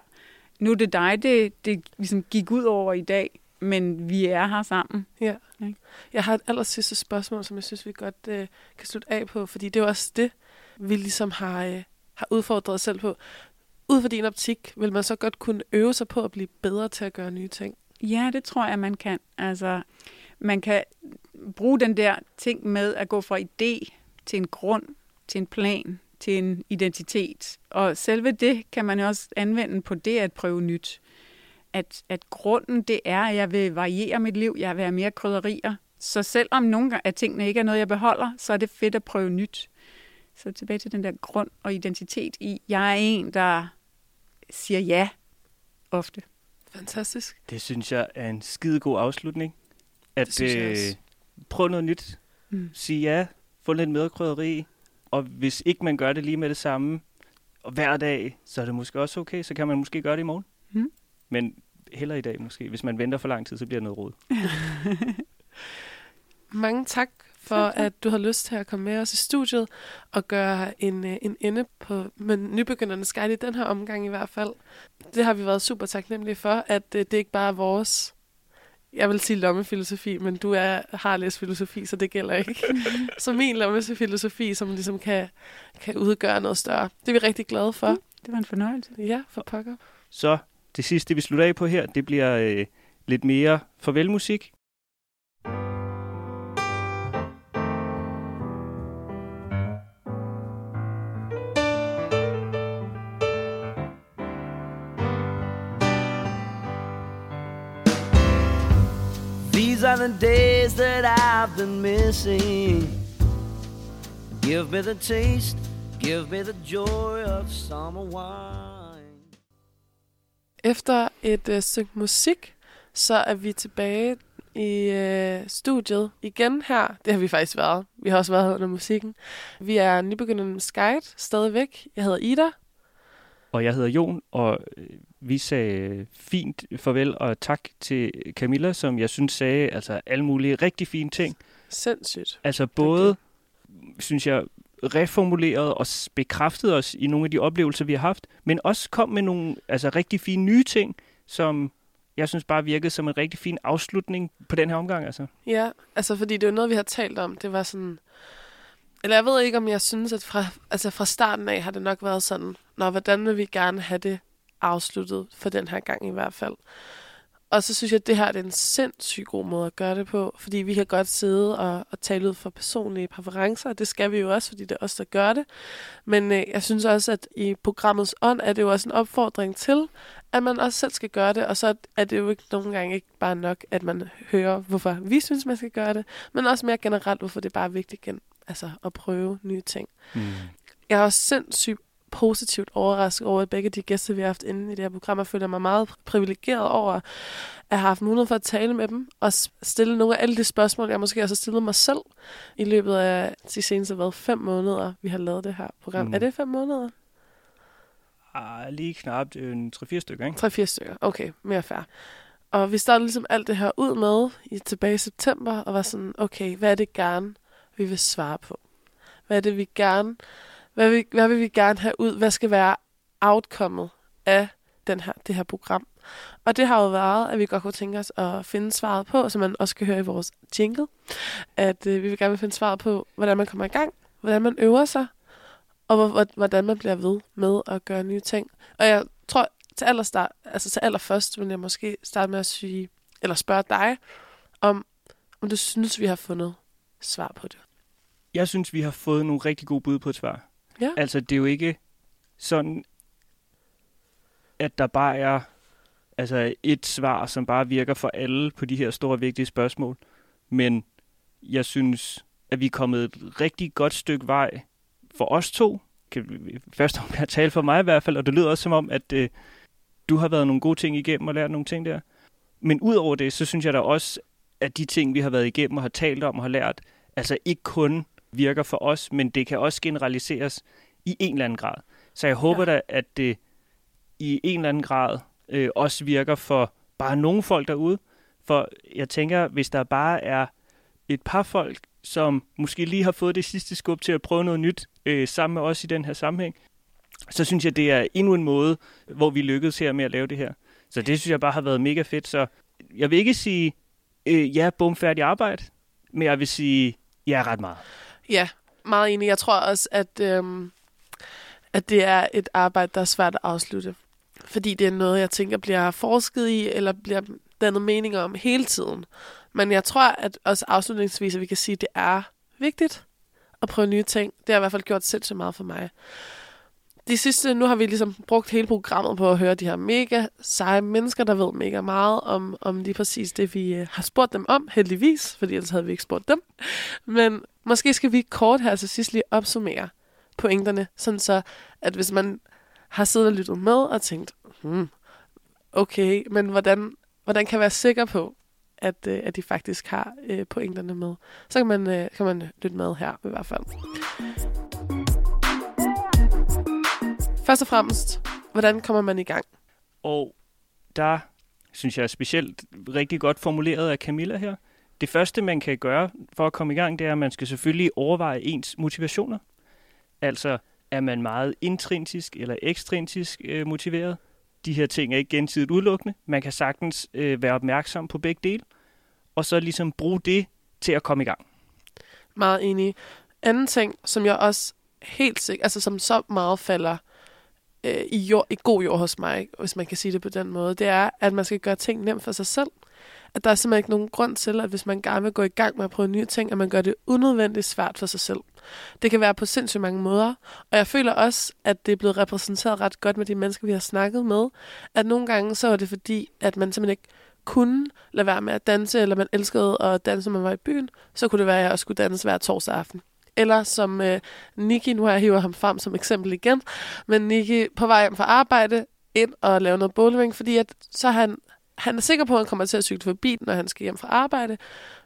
Nu er det dig, det, det ligesom gik ud over i dag, men vi er her sammen. Ja. Ikke? Jeg har et aller sidste spørgsmål, som jeg synes, vi godt øh, kan slutte af på, fordi det er også det, vi ligesom har, øh, har udfordret os selv på. Ud fra din optik, vil man så godt kunne øve sig på at blive bedre til at gøre nye ting? Ja, det tror jeg, man kan. Altså, man kan bruge den der ting med at gå fra idé til en grund, til en plan, til en identitet. Og selve det kan man også anvende på det at prøve nyt. At, at grunden det er, at jeg vil variere mit liv, jeg vil have mere krydderier. Så selvom nogle af tingene ikke er noget, jeg beholder, så er det fedt at prøve nyt. Så tilbage til den der grund og identitet i, jeg er en, der siger ja ofte. Fantastisk. Det synes jeg er en skidegod afslutning. At øh, prøve noget nyt. Mm. Sige ja, få lidt mere krydderi. Og hvis ikke man gør det lige med det samme, og hver dag, så er det måske også okay. Så kan man måske gøre det i morgen. Mm. Men heller i dag måske. Hvis man venter for lang tid, så bliver det noget råd. *laughs* Mange tak for, at du har lyst til at komme med os i studiet og gøre en, øh, en ende på men nybegyndernes guide i den her omgang i hvert fald. Det har vi været super taknemmelige for, at det, øh, det ikke bare er vores jeg vil sige lommefilosofi, men du er, har læst filosofi, så det gælder ikke. *laughs* så min lommefilosofi, som ligesom kan, kan udgøre noget større. Det er vi rigtig glade for. Mm, det var en fornøjelse. Ja, for pokker. Så det sidste, vi slutter af på her, det bliver øh, lidt mere farvelmusik. The days that I've been missing. Give me the taste, give me the joy of summer wine. Efter et øh, stykke musik, så er vi tilbage i øh, studiet igen her. Det har vi faktisk været. Vi har også været her under musikken. Vi er nybegyndende med Skype stadigvæk. Jeg hedder Ida. Og jeg hedder Jon, og øh, vi sagde fint farvel og tak til Camilla, som jeg synes sagde altså alle mulige rigtig fine ting. Sindssygt. Altså både, synes jeg, reformuleret og bekræftet os i nogle af de oplevelser, vi har haft, men også kom med nogle altså, rigtig fine nye ting, som jeg synes bare virkede som en rigtig fin afslutning på den her omgang. Altså. Ja, altså fordi det er noget, vi har talt om. Det var sådan... Eller jeg ved ikke, om jeg synes, at fra, altså fra starten af har det nok været sådan, Nå, hvordan vil vi gerne have det afsluttet for den her gang i hvert fald. Og så synes jeg, at det her er en sindssygt god måde at gøre det på, fordi vi kan godt sidde og, og tale ud for personlige præferencer, og det skal vi jo også, fordi det er os, der gør det. Men øh, jeg synes også, at i programmets ånd er det jo også en opfordring til, at man også selv skal gøre det, og så er det jo ikke nogle gange ikke bare nok, at man hører, hvorfor vi synes, man skal gøre det, men også mere generelt, hvorfor det bare er vigtigt igen, altså at prøve nye ting. Mm. Jeg er også sindssygt positivt overrasket over, at begge de gæster, vi har haft inde i det her program, jeg føler mig meget privilegeret over at have haft mulighed for at tale med dem og stille nogle af alle de spørgsmål, jeg måske også har stillet mig selv i løbet af de seneste været fem måneder, vi har lavet det her program. Mm. Er det fem måneder? Ah, lige knap en 3-4 stykker, ikke? Tre-fire stykker. Okay, mere fair. Og vi startede ligesom alt det her ud med i tilbage i september, og var sådan, okay, hvad er det gerne, vi vil svare på? Hvad er det, vi gerne, hvad vil, hvad vil vi gerne have ud? Hvad skal være outcomeet af den her, det her program? Og det har jo været, at vi godt kunne tænke os at finde svaret på, som man også kan høre i vores jingle, at øh, vi vil gerne finde svaret på, hvordan man kommer i gang, hvordan man øver sig, og hvordan man bliver ved med at gøre nye ting. Og jeg tror, til allerstart, altså til allerførst vil jeg måske starte med at sige, eller spørge dig, om, om du synes, vi har fundet svar på det. Jeg synes, vi har fået nogle rigtig gode bud på et svar. Ja. Altså, det er jo ikke sådan, at der bare er altså et svar, som bare virker for alle på de her store, vigtige spørgsmål. Men jeg synes, at vi er kommet et rigtig godt stykke vej for os to. Kan vi først om at tale for mig i hvert fald, og det lyder også som om, at øh, du har været nogle gode ting igennem og lært nogle ting der. Men udover det, så synes jeg da også, at de ting, vi har været igennem og har talt om og har lært, altså ikke kun virker for os, men det kan også generaliseres i en eller anden grad. Så jeg håber Ja. da, at det i en eller anden grad øh, også virker for bare nogle folk derude. For jeg tænker, hvis der bare er et par folk, som måske lige har fået det sidste skub til at prøve noget nyt øh, sammen med os i den her sammenhæng, så synes jeg, det er endnu en måde, hvor vi lykkedes her med at lave det her. Så det synes jeg bare har været mega fedt. Så jeg vil ikke sige, øh, ja, bum, færdig arbejde, men jeg vil sige, ja, ret meget. Ja, meget enig. Jeg tror også, at, øhm, at det er et arbejde, der er svært at afslutte. Fordi det er noget, jeg tænker bliver forsket i, eller bliver dannet meninger om hele tiden. Men jeg tror, at også afslutningsvis, at vi kan sige, at det er vigtigt at prøve nye ting. Det har i hvert fald gjort sindssygt meget for mig. De sidste, nu har vi ligesom brugt hele programmet på at høre de her mega seje mennesker, der ved mega meget om, om lige præcis det, vi øh, har spurgt dem om, heldigvis, fordi ellers havde vi ikke spurgt dem. Men måske skal vi kort her til sidst lige opsummere pointerne, sådan så, at hvis man har siddet og lyttet med og tænkt, hmm, okay, men hvordan, hvordan kan jeg være sikker på, at, øh, at de faktisk har øh, pointerne med, så kan man, øh, kan man lytte med her i hvert fald. Først og fremmest, hvordan kommer man i gang? Og der synes jeg er specielt rigtig godt formuleret af Camilla her. Det første, man kan gøre for at komme i gang, det er, at man skal selvfølgelig overveje ens motivationer. Altså, er man meget intrinsisk eller ekstrinsisk øh, motiveret? De her ting er ikke gensidigt udelukkende. Man kan sagtens øh, være opmærksom på begge dele, og så ligesom bruge det til at komme i gang. Meget enig. Anden ting, som jeg også helt sikkert, altså som så meget falder øh, i, jord, i god jord hos mig, hvis man kan sige det på den måde, det er, at man skal gøre ting nemt for sig selv. at der er simpelthen ikke nogen grund til, at hvis man gerne vil gå i gang med at prøve nye ting, at man gør det unødvendigt svært for sig selv. Det kan være på sindssygt mange måder, og jeg føler også, at det er blevet repræsenteret ret godt med de mennesker, vi har snakket med, at nogle gange så var det fordi, at man simpelthen ikke kunne lade være med at danse, eller man elskede at danse, når man var i byen, så kunne det være, at jeg også skulle danse hver torsdag aften. Eller som øh, Nikki, nu har jeg hiver ham frem som eksempel igen, men Nikki på vej hjem fra arbejde, ind og lave noget bouldering, fordi at, så han, han er sikker på, at han kommer til at cykle forbi, når han skal hjem fra arbejde.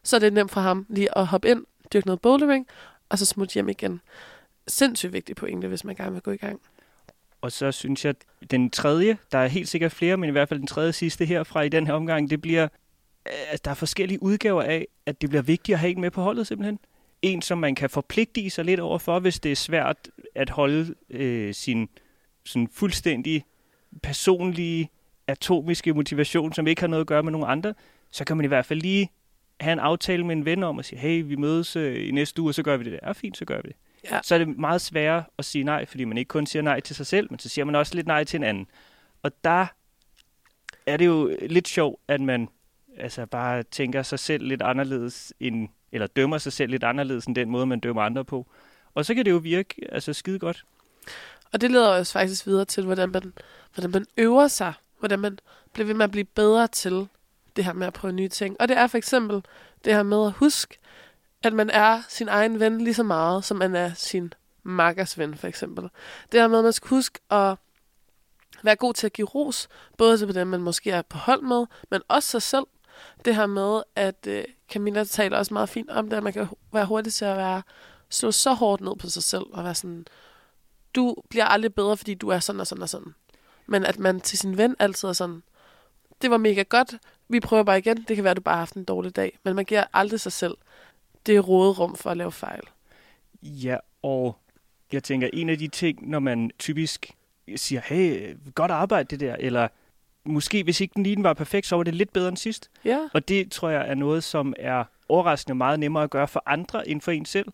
Så er det nemt for ham lige at hoppe ind, dyrke noget bouldering, og så smutte hjem igen. Sindssygt vigtig pointe, hvis man gerne vil gå i gang. Og så synes jeg, at den tredje, der er helt sikkert flere, men i hvert fald den tredje sidste herfra i den her omgang, det bliver, at der er forskellige udgaver af, at det bliver vigtigt at have en med på holdet simpelthen. En, som man kan forpligte sig lidt overfor, hvis det er svært at holde øh, sin sådan fuldstændig personlige, atomiske motivation, som ikke har noget at gøre med nogen andre, så kan man i hvert fald lige have en aftale med en ven om at sige, hey, vi mødes øh, i næste uge, og så gør vi det der. Ja, fint, så gør vi det. Ja. Så er det meget sværere at sige nej, fordi man ikke kun siger nej til sig selv, men så siger man også lidt nej til en anden. Og der er det jo lidt sjovt, at man altså bare tænker sig selv lidt anderledes, end, eller dømmer sig selv lidt anderledes end den måde, man dømmer andre på. Og så kan det jo virke altså skide godt. Og det leder os faktisk videre til, hvordan man, hvordan man øver sig, hvordan man bliver ved med at blive bedre til det her med at prøve nye ting. Og det er for eksempel det her med at huske, at man er sin egen ven lige så meget, som man er sin makkers ven, for eksempel. Det her med, at man skal huske at være god til at give ros, både til dem, man måske er på hold med, men også sig selv. Det her med, at øh, Camilla taler også meget fint om det, at man kan være hurtig til at være, slå så hårdt ned på sig selv, og være sådan, du bliver aldrig bedre, fordi du er sådan og sådan og sådan. Men at man til sin ven altid er sådan, det var mega godt, vi prøver bare igen, det kan være, at du bare har haft en dårlig dag, men man giver aldrig sig selv det råderum for at lave fejl. Ja, og jeg tænker, en af de ting, når man typisk siger, hey, godt arbejde det der, eller måske hvis ikke den lige var perfekt, så var det lidt bedre end sidst. Ja, Og det tror jeg er noget, som er overraskende meget nemmere at gøre for andre end for en selv,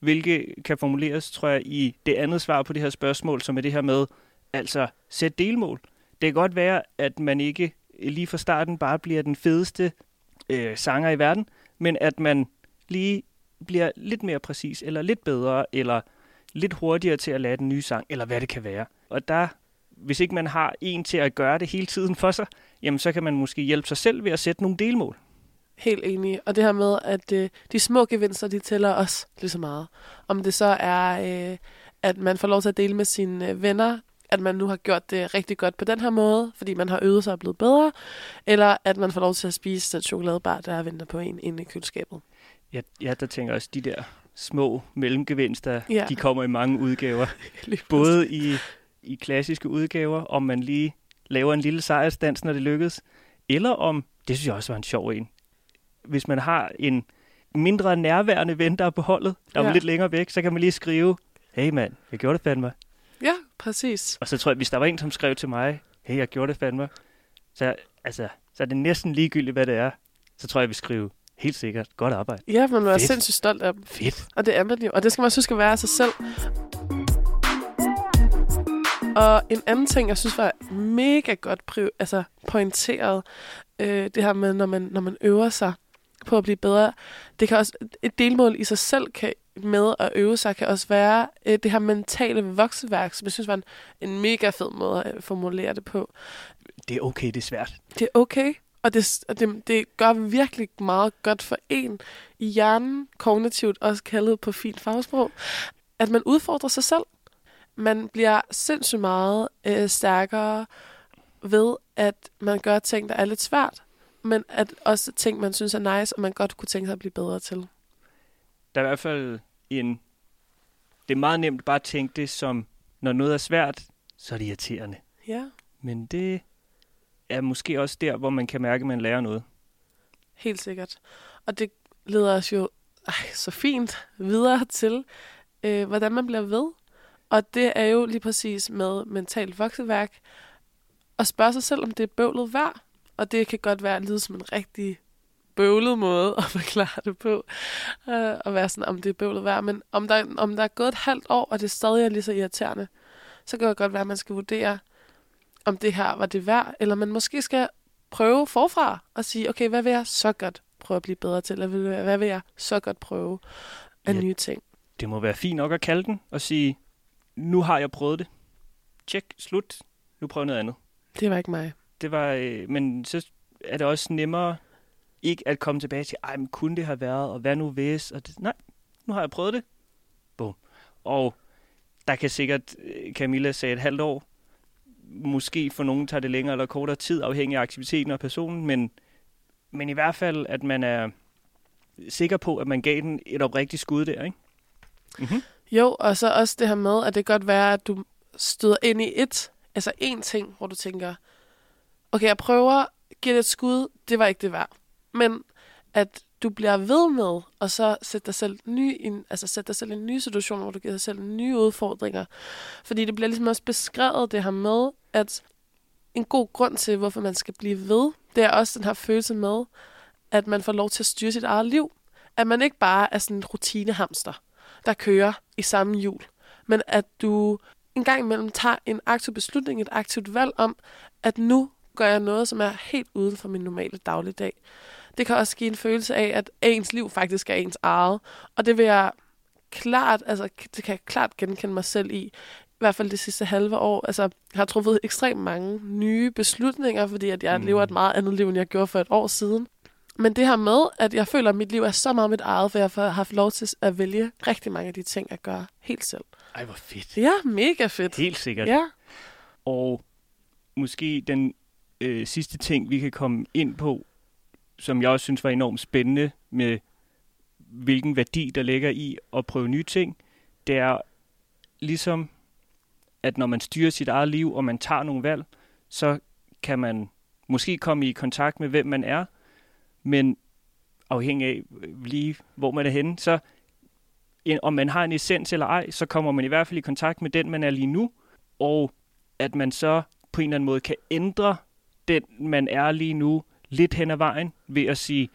hvilket kan formuleres, tror jeg, i det andet svar på det her spørgsmål, som er det her med, altså sæt delmål. Det kan godt være, at man ikke lige fra starten bare bliver den fedeste øh, sanger i verden, men at man lige bliver lidt mere præcis, eller lidt bedre, eller lidt hurtigere til at lade den nye sang, eller hvad det kan være. Og der, hvis ikke man har en til at gøre det hele tiden for sig, jamen så kan man måske hjælpe sig selv ved at sætte nogle delmål. helt enig. Og det her med, at øh, de små gevinster, de tæller også lige så meget. Om det så er, øh, at man får lov til at dele med sine øh, venner, at man nu har gjort det rigtig godt på den her måde, fordi man har øvet sig og blevet bedre, eller at man får lov til at spise den chokoladebar, der venter på en inde i køleskabet. Ja, ja, der tænker også, de der små mellemgevinster, Ja. de kommer i mange udgaver. *laughs* Både i, i klassiske udgaver, om man lige laver en lille sejrsdans, når det lykkes, eller om, det synes jeg også var en sjov en, hvis man har en mindre nærværende ven, der er på holdet, der ja. Er lidt længere væk, så kan man lige skrive, hey mand, jeg gjorde det fandme. Ja, præcis. Og så tror jeg, hvis der var en, som skrev til mig, hey, jeg gjorde det fandme, så, altså, så er det næsten ligegyldigt, hvad det er. Så tror jeg, vi skriver, helt sikkert, godt arbejde. Ja, man er Fedt. sindssygt stolt af dem. Fedt. Og det er man jo. Og det skal man også huske at være af sig selv. Og en anden ting, jeg synes var mega godt priv- altså pointeret, øh, det her med, når man, når man øver sig på at blive bedre. Det kan også, et delmål i sig selv kan, med at øve sig, kan også være øh, det her mentale vokseværk, som jeg synes var en, en mega fed måde at formulere det på. Det er okay, det er svært. Det er okay, og det, og det, det gør virkelig meget godt for en i hjernen, kognitivt også kaldet på fint fagsprog, at man udfordrer sig selv. Man bliver sindssygt meget øh, stærkere ved, at man gør ting, der er lidt svært, men at også ting, man synes er nice, og man godt kunne tænke sig at blive bedre til. Der er i hvert fald en... Det er meget nemt bare at tænke det som, når noget er svært, så er det irriterende. Ja, Men det er måske også der, hvor man kan mærke, at man lærer noget. helt sikkert. Og det leder os jo ej, så fint videre til, øh, hvordan man bliver ved. Og det er jo lige præcis med mentalt vokseværk at spørge sig selv, om det er bøvlet værd. Og det kan godt være at lyde som en rigtig bøvlet måde *laughs* at forklare det på. Øh, og være sådan, om det er bøvlet værd. Men om der, om der er gået et halvt år, og det stadig er lige så irriterende, så kan det godt være, at man skal vurdere, om det her var det værd, eller man måske skal prøve forfra og sige, okay, hvad vil jeg så godt prøve at blive bedre til? Eller hvad- vil jeg så godt prøve af Ja. nye ting? Det må være fint nok at kalde den og sige, nu har jeg prøvet det. Tjek, slut. Nu prøver jeg noget andet. Det var ikke mig. Det var, øh, men så er det også nemmere ikke at komme tilbage til, ej, men kunne det have været, og hvad nu hvis? Og det, nej, nu har jeg prøvet det. Bum. Og der kan sikkert, øh, Camilla sagde et halvt år, måske for nogen tager det længere eller kortere tid, afhængig af aktiviteten og personen, men, men i hvert fald, at man er sikker på, at man gav den et oprigtigt skud der, ikke? Mm-hmm. Jo, og så også det her med, at det kan godt være, at du støder ind i et, altså en ting, hvor du tænker, okay, jeg prøver, giver det et skud, det var ikke det værd. Men at du bliver ved med, og så sætte dig selv, ny, ind, altså sætte dig selv i en ny situation, hvor du giver dig selv nye udfordringer. Fordi det bliver ligesom også beskrevet det her med, at en god grund til, hvorfor man skal blive ved, det er også den her følelse med, at man får lov til at styre sit eget liv. At man ikke bare er sådan en rutinehamster, der kører i samme hjul, men at du en gang imellem tager en aktiv beslutning, et aktivt valg om, at nu gør jeg noget, som er helt uden for min normale dagligdag. Det kan også give en følelse af, at ens liv faktisk er ens eget. Og det vil jeg klart, altså det kan jeg klart genkende mig selv i, i hvert fald det sidste halve år. Altså, jeg har truffet ekstremt mange nye beslutninger, fordi at jeg Mm. lever et meget andet liv, end jeg gjorde for et år siden. Men det her med, at jeg føler, at mit liv er så meget mit eget, for jeg har haft lov til at vælge rigtig mange af de ting, jeg gør helt selv. Ej, hvor fedt. Ja, mega fedt. Helt sikkert. Ja. Og måske den øh, sidste ting, vi kan komme ind på, som jeg også synes var enormt spændende med, hvilken værdi der ligger i at prøve nye ting, det er ligesom, at når man styrer sit eget liv, og man tager nogle valg, så kan man måske komme i kontakt med, hvem man er, men afhængig af øh, lige, hvor man er henne, så en- om man har en essens eller ej, så kommer man i hvert fald i kontakt med den, man er lige nu, og at man så på en eller anden måde kan ændre den, man er lige nu, lidt hen ad vejen, ved at sige,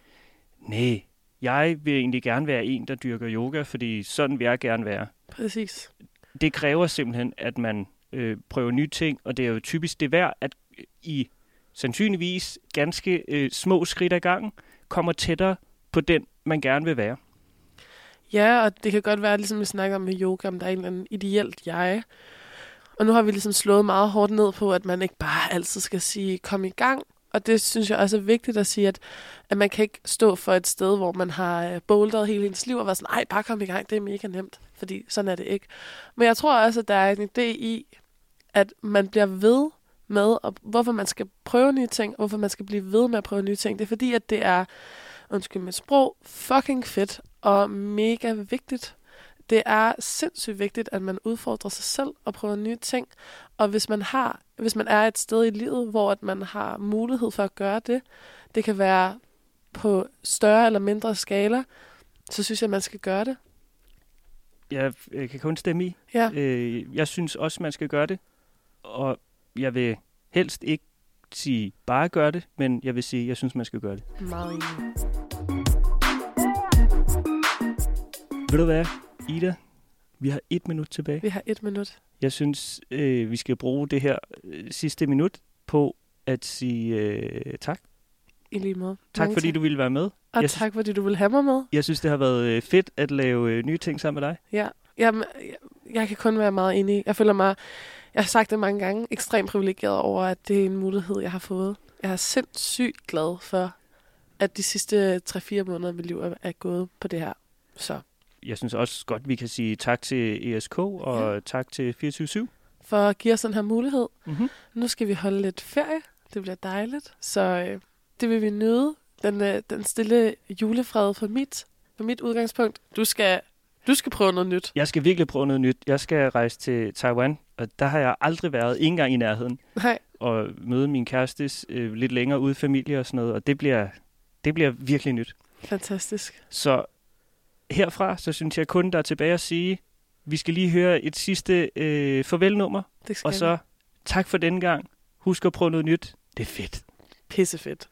nej, jeg vil egentlig gerne være en, der dyrker yoga, fordi sådan vil jeg gerne være. Præcis. Det kræver simpelthen, at man øh, prøver nye ting, og det er jo typisk det værd, at i sandsynligvis ganske øh, små skridt ad gangen, kommer tættere på den, man gerne vil være. Ja, og det kan godt være, ligesom vi snakker om med yoga, om der er en eller anden ideelt jeg. Og nu har vi ligesom slået meget hårdt ned på, at man ikke bare altid skal sige, kom i gang. Og det synes jeg også er vigtigt at sige, at, at man kan ikke stå for et sted, hvor man har øh, boulderet hele ens liv og været sådan, nej, bare kom i gang, det er mega nemt. Fordi sådan er det ikke. Men jeg tror også, at der er en idé i, at man bliver ved med, og hvorfor man skal prøve nye ting, og hvorfor man skal blive ved med at prøve nye ting. Det er fordi, at det er, undskyld mit sprog, fucking fedt og mega vigtigt. Det er sindssygt vigtigt, at man udfordrer sig selv og prøver nye ting. Og hvis man har, hvis man er et sted i livet, hvor at man har mulighed for at gøre det, det kan være på større eller mindre skala, så synes jeg, at man skal gøre det. Jeg kan kun stemme i. Ja. Øh, jeg synes også, man skal gøre det. Og jeg vil helst ikke sige bare gør det, men jeg vil sige, jeg synes, man skal gøre det. Meget enig. Ved du hvad, Ida? Vi har et minut tilbage. Vi har et minut. Jeg synes, øh, vi skal bruge det her øh, sidste minut på at sige øh, tak. I lige måde. Tak Mange fordi du ville være med. Og jeg synes- tak fordi du vil have mig med. Jeg synes, det har været øh, fedt at lave øh, nye ting sammen med dig. Ja, Jeg, jeg kan kun være meget enig. Jeg føler mig, jeg har sagt det mange gange, ekstremt privilegeret over, at det er en mulighed, jeg har fået. Jeg er sindssygt glad for, at de sidste 3-4 måneder af mit liv er, er gået på det her. Så Jeg synes også godt, vi kan sige tak til ESK og Ja. tak til 24-7. for at give os den her mulighed. Mm-hmm. Nu skal vi holde lidt ferie. Det bliver dejligt. Så øh, det vil vi nyde. Den, øh, den stille julefred for mit, for mit udgangspunkt. Du skal, du skal prøve noget nyt. Jeg skal virkelig prøve noget nyt. Jeg skal rejse til Taiwan, og der har jeg aldrig været, ikke engang i nærheden, Nej, og møde min kærestes øh, lidt længere ude familie og sådan noget, og det bliver, det bliver virkelig nyt. fantastisk. Så herfra, så synes jeg kun, der er tilbage at sige, vi skal lige høre et sidste øh, farvelnummer, Det skal og så tak for denne gang. Husk at prøve noget nyt. Det er fedt. pissefedt.